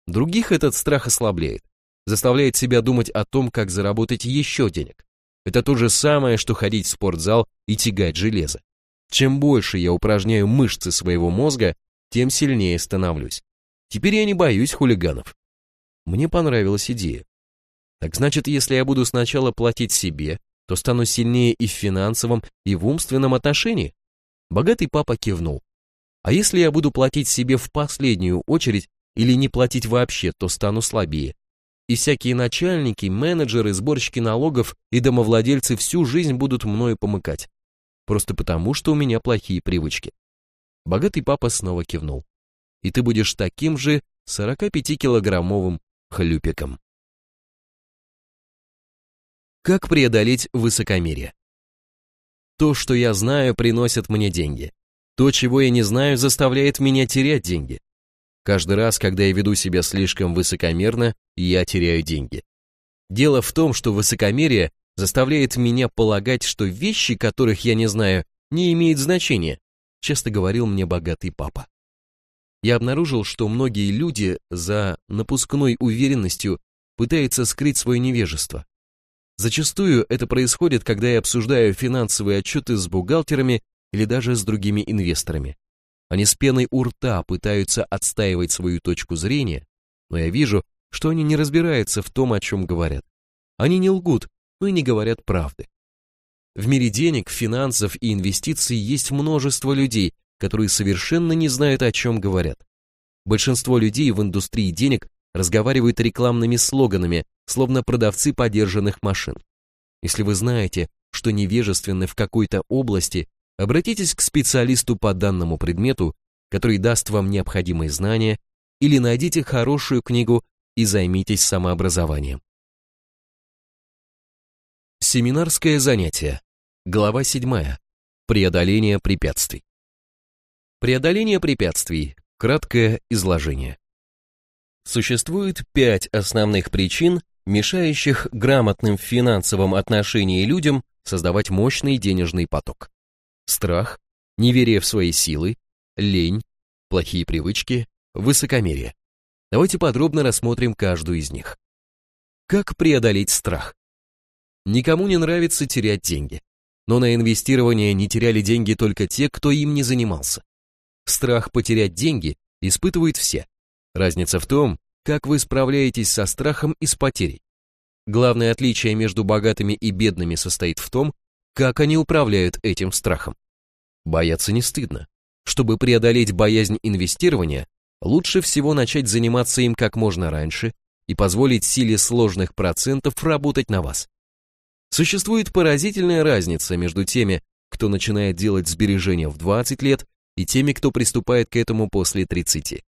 Других этот страх ослабляет, заставляет себя думать о том, как заработать еще денег. Это то же самое, что ходить в спортзал и тягать железо. Чем больше я упражняю мышцы своего мозга, тем сильнее становлюсь. Теперь я не боюсь хулиганов. Мне понравилась идея. Так значит, если я буду сначала платить себе, то стану сильнее и в финансовом, и в умственном отношении? Богатый папа кивнул. А если я буду платить себе в последнюю очередь или не платить вообще, то стану слабее. И всякие начальники, менеджеры, сборщики налогов и домовладельцы всю жизнь будут мною помыкать. Просто потому, что у меня плохие привычки. Богатый папа снова кивнул. И ты будешь таким же 45-килограммовым хлюпиком. Как преодолеть высокомерие? То, что я знаю, приносит мне деньги. То, чего я не знаю, заставляет меня терять деньги. Каждый раз, когда я веду себя слишком высокомерно, я теряю деньги. Дело в том, что высокомерие заставляет меня полагать, что вещи, которых я не знаю, не имеют значения, часто говорил мне богатый папа. Я обнаружил, что многие люди за напускной уверенностью пытаются скрыть свое невежество. Зачастую это происходит, когда я обсуждаю финансовые отчеты с бухгалтерами или даже с другими инвесторами. Они с пеной у рта пытаются отстаивать свою точку зрения, но я вижу, что они не разбираются в том, о чем говорят. Они не лгут, но и не говорят правды. В мире денег, финансов и инвестиций есть множество людей, которые совершенно не знают, о чем говорят. Большинство людей в индустрии денег разговаривают рекламными слоганами, словно продавцы подержанных машин. Если вы знаете, что невежественны в какой-то области, обратитесь к специалисту по данному предмету, который даст вам необходимые знания, или найдите хорошую книгу и займитесь самообразованием. Семинарское занятие. Глава 7. Преодоление препятствий. Преодоление препятствий. Краткое изложение. Существует пять основных причин, мешающих грамотным в финансовом отношении людям создавать мощный денежный поток. Страх, неверие в свои силы, лень, плохие привычки, высокомерие. Давайте подробно рассмотрим каждую из них. Как преодолеть страх? Никому не нравится терять деньги. Но на инвестирование не теряли деньги только те, кто им не занимался. Страх потерять деньги испытывают все. Разница в том, как вы справляетесь со страхом и с потерей. Главное отличие между богатыми и бедными состоит в том, как они управляют этим страхом. Бояться не стыдно. Чтобы преодолеть боязнь инвестирования, лучше всего начать заниматься им как можно раньше и позволить силе сложных процентов работать на вас. Существует поразительная разница между теми, кто начинает делать сбережения в 20 лет, и теми, кто приступает к этому после 30.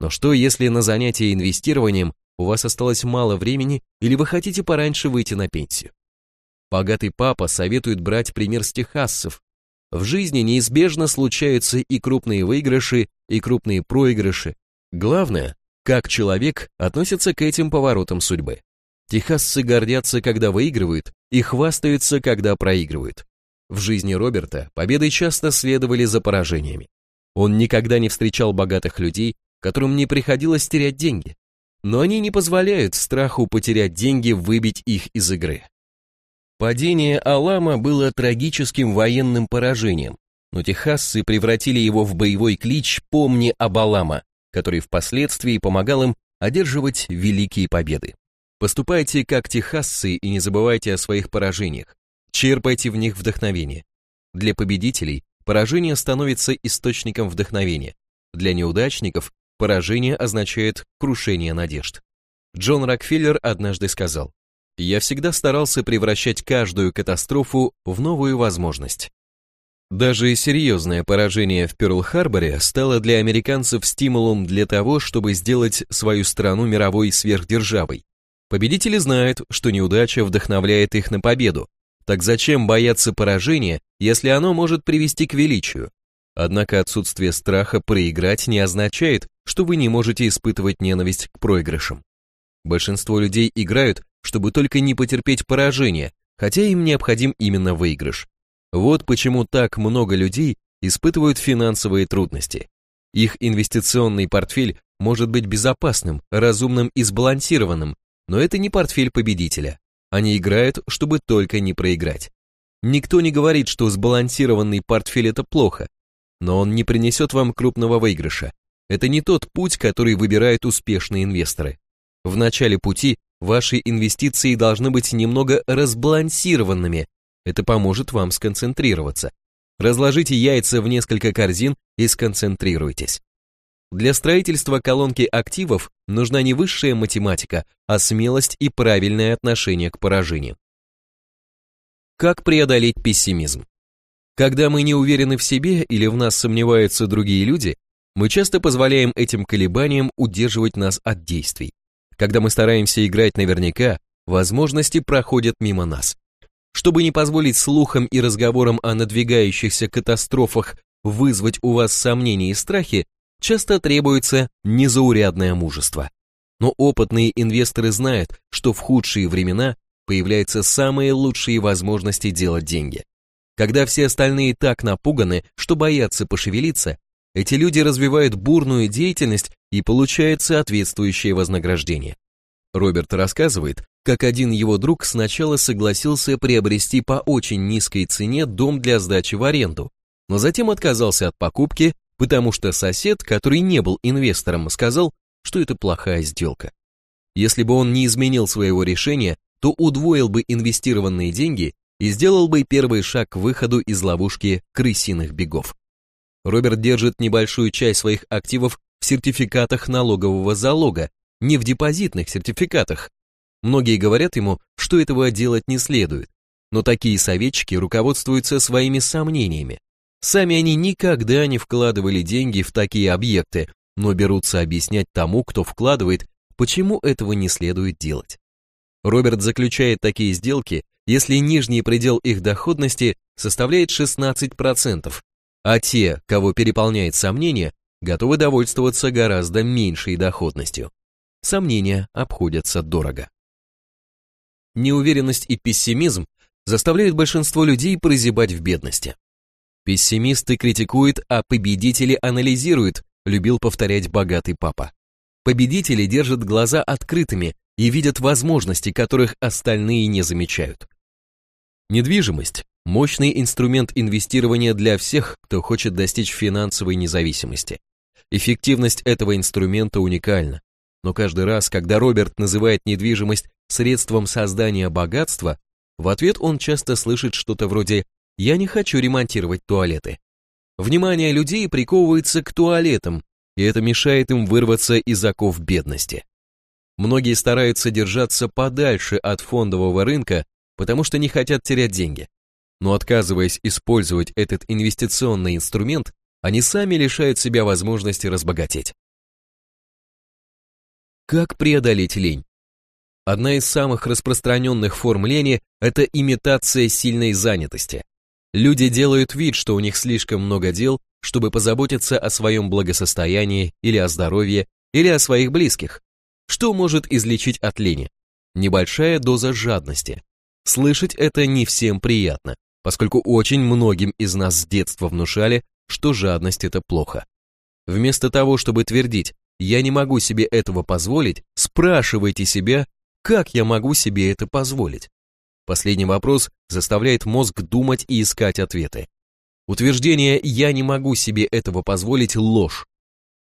Но что, если на занятие инвестированием у вас осталось мало времени или вы хотите пораньше выйти на пенсию? Богатый папа советует брать пример с техассов. В жизни неизбежно случаются и крупные выигрыши, и крупные проигрыши. Главное, как человек относится к этим поворотам судьбы. Техасцы гордятся, когда выигрывают, и хвастаются, когда проигрывают. В жизни Роберта победы часто следовали за поражениями. Он никогда не встречал богатых людей, которым не приходилось терять деньги. Но они не позволяют страху потерять деньги выбить их из игры. Падение Алама было трагическим военным поражением, но техасцы превратили его в боевой клич «Помни об Алама», который впоследствии помогал им одерживать великие победы. Поступайте как техасцы и не забывайте о своих поражениях. Черпайте в них вдохновение. Для победителей поражение становится источником вдохновения. Для неудачников поражение означает крушение надежд. Джон Рокфеллер однажды сказал, «Я всегда старался превращать каждую катастрофу в новую возможность». Даже серьезное поражение в Пёрл-Харборе стало для американцев стимулом для того, чтобы сделать свою страну мировой сверхдержавой. Победители знают, что неудача вдохновляет их на победу. Так зачем бояться поражения, если оно может привести к величию? Однако отсутствие страха проиграть не означает, что вы не можете испытывать ненависть к проигрышам. Большинство людей играют, чтобы только не потерпеть поражение, хотя им необходим именно выигрыш. Вот почему так много людей испытывают финансовые трудности. Их инвестиционный портфель может быть безопасным, разумным и сбалансированным, но это не портфель победителя. Они играют, чтобы только не проиграть. Никто не говорит, что сбалансированный портфель это плохо, но он не принесет вам крупного выигрыша. Это не тот путь, который выбирают успешные инвесторы. В начале пути ваши инвестиции должны быть немного разбалансированными. Это поможет вам сконцентрироваться. Разложите яйца в несколько корзин и сконцентрируйтесь. Для строительства колонки активов нужна не высшая математика, а смелость и правильное отношение к поражению. Как преодолеть пессимизм? Когда мы не уверены в себе или в нас сомневаются другие люди, мы часто позволяем этим колебаниям удерживать нас от действий. Когда мы стараемся играть наверняка, возможности проходят мимо нас. Чтобы не позволить слухам и разговорам о надвигающихся катастрофах вызвать у вас сомнения и страхи, часто требуется незаурядное мужество. Но опытные инвесторы знают, что в худшие времена появляются самые лучшие возможности делать деньги. Когда все остальные так напуганы, что боятся пошевелиться, эти люди развивают бурную деятельность и получают соответствующее вознаграждение. Роберт рассказывает, как один его друг сначала согласился приобрести по очень низкой цене дом для сдачи в аренду, но затем отказался от покупки потому что сосед, который не был инвестором, сказал, что это плохая сделка. Если бы он не изменил своего решения, то удвоил бы инвестированные деньги и сделал бы первый шаг к выходу из ловушки крысиных бегов. Роберт держит небольшую часть своих активов в сертификатах налогового залога, не в депозитных сертификатах. Многие говорят ему, что этого делать не следует, но такие советчики руководствуются своими сомнениями. Сами они никогда не вкладывали деньги в такие объекты, но берутся объяснять тому, кто вкладывает, почему этого не следует делать. Роберт заключает такие сделки, если нижний предел их доходности составляет 16%, а те, кого переполняет сомнение, готовы довольствоваться гораздо меньшей доходностью. Сомнения обходятся дорого. Неуверенность и пессимизм заставляют большинство людей прозябать в бедности. Пессимисты критикуют, а победители анализируют, любил повторять богатый папа. Победители держат глаза открытыми и видят возможности, которых остальные не замечают. Недвижимость – мощный инструмент инвестирования для всех, кто хочет достичь финансовой независимости. Эффективность этого инструмента уникальна. Но каждый раз, когда Роберт называет недвижимость средством создания богатства, в ответ он часто слышит что-то вроде «я не хочу ремонтировать туалеты». Внимание людей приковывается к туалетам, и это мешает им вырваться из оков бедности. Многие стараются держаться подальше от фондового рынка, потому что не хотят терять деньги. Но отказываясь использовать этот инвестиционный инструмент, они сами лишают себя возможности разбогатеть. Как преодолеть лень? Одна из самых распространенных форм лени – это имитация сильной занятости. Люди делают вид, что у них слишком много дел, чтобы позаботиться о своем благосостоянии или о здоровье, или о своих близких. Что может излечить от лени? Небольшая доза жадности. Слышать это не всем приятно, поскольку очень многим из нас с детства внушали, что жадность это плохо. Вместо того, чтобы твердить «я не могу себе этого позволить», спрашивайте себя, как я могу себе это позволить? Последний вопрос заставляет мозг думать и искать ответы. Утверждение «я не могу себе этого позволить» – ложь.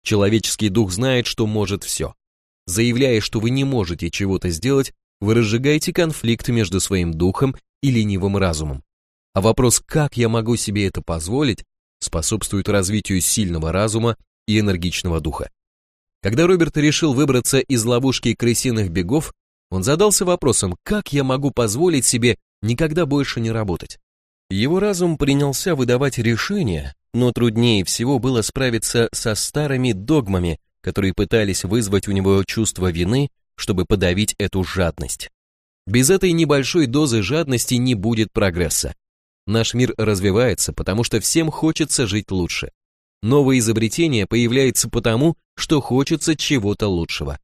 Человеческий дух знает, что может все. Заявляя, что вы не можете чего-то сделать, вы разжигаете конфликт между своим духом и ленивым разумом. А вопрос «как я могу себе это позволить» способствует развитию сильного разума и энергичного духа. Когда Роберт решил выбраться из ловушки крысиных бегов, он задался вопросом, как я могу позволить себе никогда больше не работать. Его разум принялся выдавать решения, но труднее всего было справиться со старыми догмами, которые пытались вызвать у него чувство вины, чтобы подавить эту жадность. Без этой небольшой дозы жадности не будет прогресса. Наш мир развивается, потому что всем хочется жить лучше. Новое изобретение появляется потому, что хочется чего-то лучшего.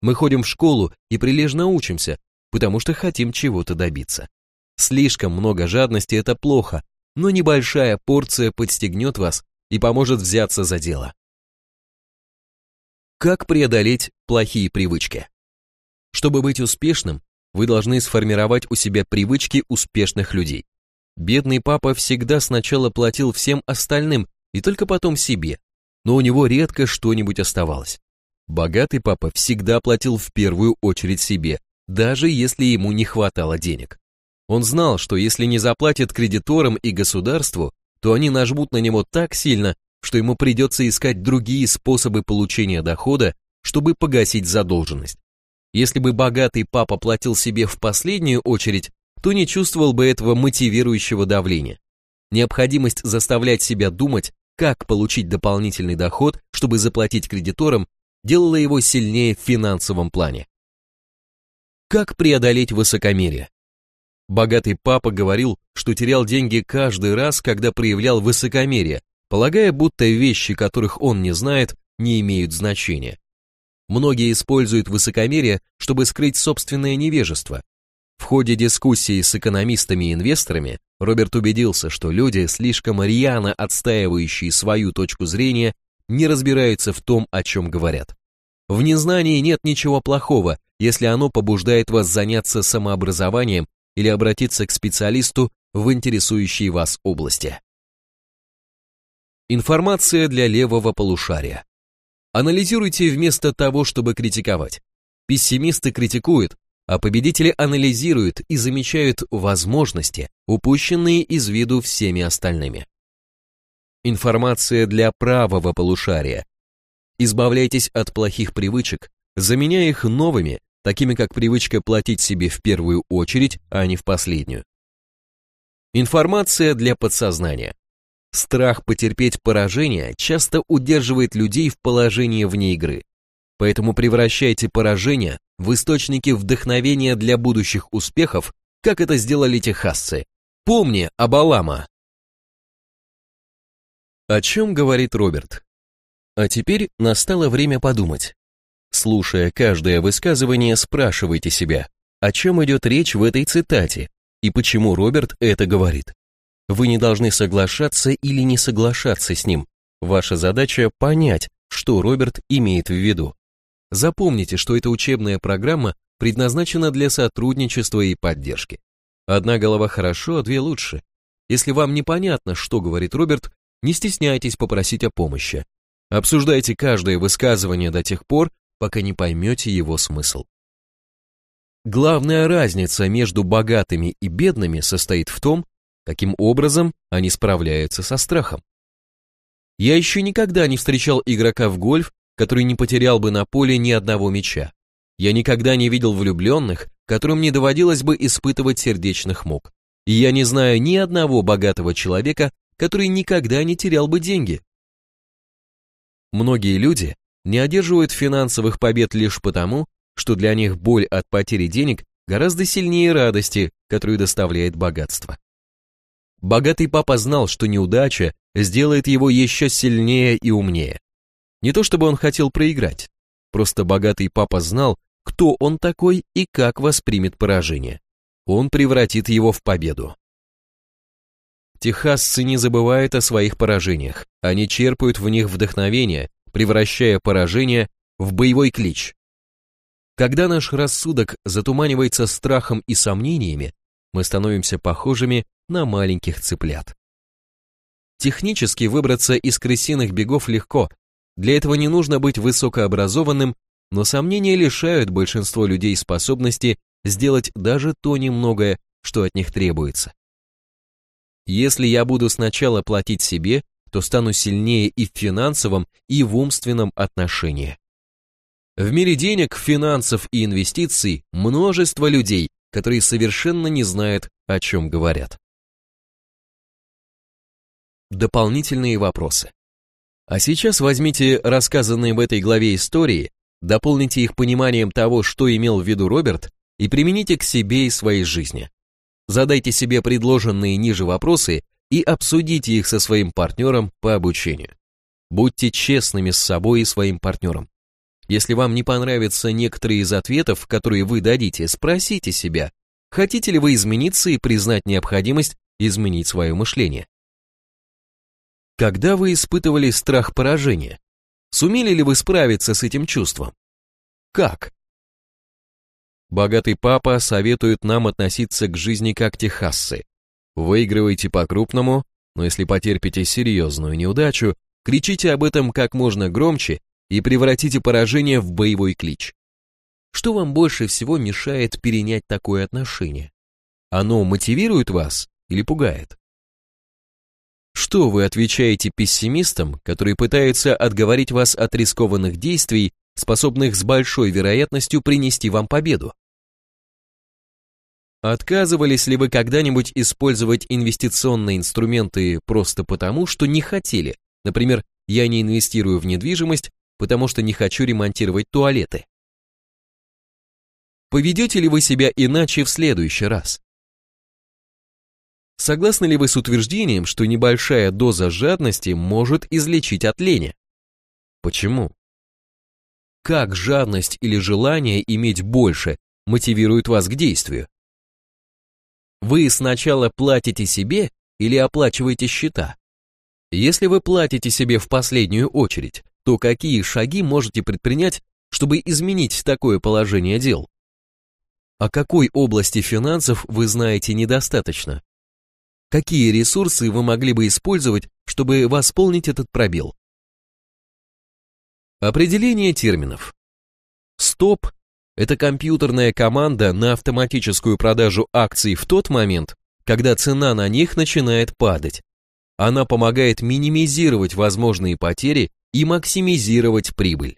Мы ходим в школу и прилежно учимся, потому что хотим чего-то добиться. Слишком много жадности – это плохо, но небольшая порция подстегнет вас и поможет взяться за дело. Как преодолеть плохие привычки? Чтобы быть успешным, вы должны сформировать у себя привычки успешных людей. Бедный папа всегда сначала платил всем остальным и только потом себе, но у него редко что-нибудь оставалось. Богатый папа всегда платил в первую очередь себе, даже если ему не хватало денег. Он знал, что если не заплатит кредиторам и государству, то они нажмут на него так сильно, что ему придется искать другие способы получения дохода, чтобы погасить задолженность. Если бы богатый папа платил себе в последнюю очередь, то не чувствовал бы этого мотивирующего давления. Необходимость заставлять себя думать, как получить дополнительный доход, чтобы заплатить кредиторам, делала его сильнее в финансовом плане. Как преодолеть высокомерие? Богатый папа говорил, что терял деньги каждый раз, когда проявлял высокомерие, полагая, будто вещи, которых он не знает, не имеют значения. Многие используют высокомерие, чтобы скрыть собственное невежество. В ходе дискуссии с экономистами и инвесторами Роберт убедился, что люди, слишком рьяно отстаивающие свою точку зрения, не разбираются в том, о чем говорят. В незнании нет ничего плохого, если оно побуждает вас заняться самообразованием или обратиться к специалисту в интересующей вас области. Информация для левого полушария. Анализируйте вместо того, чтобы критиковать. Пессимисты критикуют, а победители анализируют и замечают возможности, упущенные из виду всеми остальными. Информация для правого полушария. Избавляйтесь от плохих привычек, заменяя их новыми, такими как привычка платить себе в первую очередь, а не в последнюю. Информация для подсознания. Страх потерпеть поражение часто удерживает людей в положении вне игры. Поэтому превращайте поражения в источники вдохновения для будущих успехов, как это сделали техасцы. Помни об Алама. О чем говорит Роберт? А теперь настало время подумать. Слушая каждое высказывание, спрашивайте себя, о чем идет речь в этой цитате и почему Роберт это говорит. Вы не должны соглашаться или не соглашаться с ним. Ваша задача понять, что Роберт имеет в виду. Запомните, что эта учебная программа предназначена для сотрудничества и поддержки. Одна голова хорошо, а две лучше. Если вам непонятно, что говорит Роберт, не стесняйтесь попросить о помощи. Обсуждайте каждое высказывание до тех пор, пока не поймете его смысл. Главная разница между богатыми и бедными состоит в том, каким образом они справляются со страхом. Я еще никогда не встречал игрока в гольф, который не потерял бы на поле ни одного мяча. Я никогда не видел влюбленных, которым не доводилось бы испытывать сердечных мук. И я не знаю ни одного богатого человека, который никогда не терял бы деньги. Многие люди не одерживают финансовых побед лишь потому, что для них боль от потери денег гораздо сильнее радости, которую доставляет богатство. Богатый папа знал, что неудача сделает его еще сильнее и умнее. Не то чтобы он хотел проиграть, просто богатый папа знал, кто он такой и как воспримет поражение. Он превратит его в победу. Техасцы не забывают о своих поражениях, они черпают в них вдохновение, превращая поражение в боевой клич. Когда наш рассудок затуманивается страхом и сомнениями, мы становимся похожими на маленьких цыплят. Технически выбраться из крысиных бегов легко, для этого не нужно быть высокообразованным, но сомнения лишают большинство людей способности сделать даже то немногое, что от них требуется. Если я буду сначала платить себе, то стану сильнее и в финансовом, и в умственном отношении. В мире денег, финансов и инвестиций множество людей, которые совершенно не знают, о чем говорят. Дополнительные вопросы. А сейчас возьмите рассказанные в этой главе истории, дополните их пониманием того, что имел в виду Роберт, и примените к себе и своей жизни. Задайте себе предложенные ниже вопросы и обсудите их со своим партнером по обучению. Будьте честными с собой и своим партнером. Если вам не понравятся некоторые из ответов, которые вы дадите, спросите себя, хотите ли вы измениться и признать необходимость изменить свое мышление. Когда вы испытывали страх поражения, сумели ли вы справиться с этим чувством? Как? Богатый папа советует нам относиться к жизни как техассы. Выигрывайте по-крупному, но если потерпите серьезную неудачу, кричите об этом как можно громче и превратите поражение в боевой клич. Что вам больше всего мешает перенять такое отношение? Оно мотивирует вас или пугает? Что вы отвечаете пессимистам, которые пытаются отговорить вас от рискованных действий, способных с большой вероятностью принести вам победу? Отказывались ли вы когда-нибудь использовать инвестиционные инструменты просто потому, что не хотели? Например, я не инвестирую в недвижимость, потому что не хочу ремонтировать туалеты. Поведете ли вы себя иначе в следующий раз? Согласны ли вы с утверждением, что небольшая доза жадности может излечить от лени? Почему? Как жадность или желание иметь больше мотивирует вас к действию? Вы сначала платите себе или оплачиваете счета? Если вы платите себе в последнюю очередь, то какие шаги можете предпринять, чтобы изменить такое положение дел? О какой области финансов вы знаете недостаточно? Какие ресурсы вы могли бы использовать, чтобы восполнить этот пробел? Определение терминов. Стоп это компьютерная команда на автоматическую продажу акций в тот момент, когда цена на них начинает падать. Она помогает минимизировать возможные потери и максимизировать прибыль.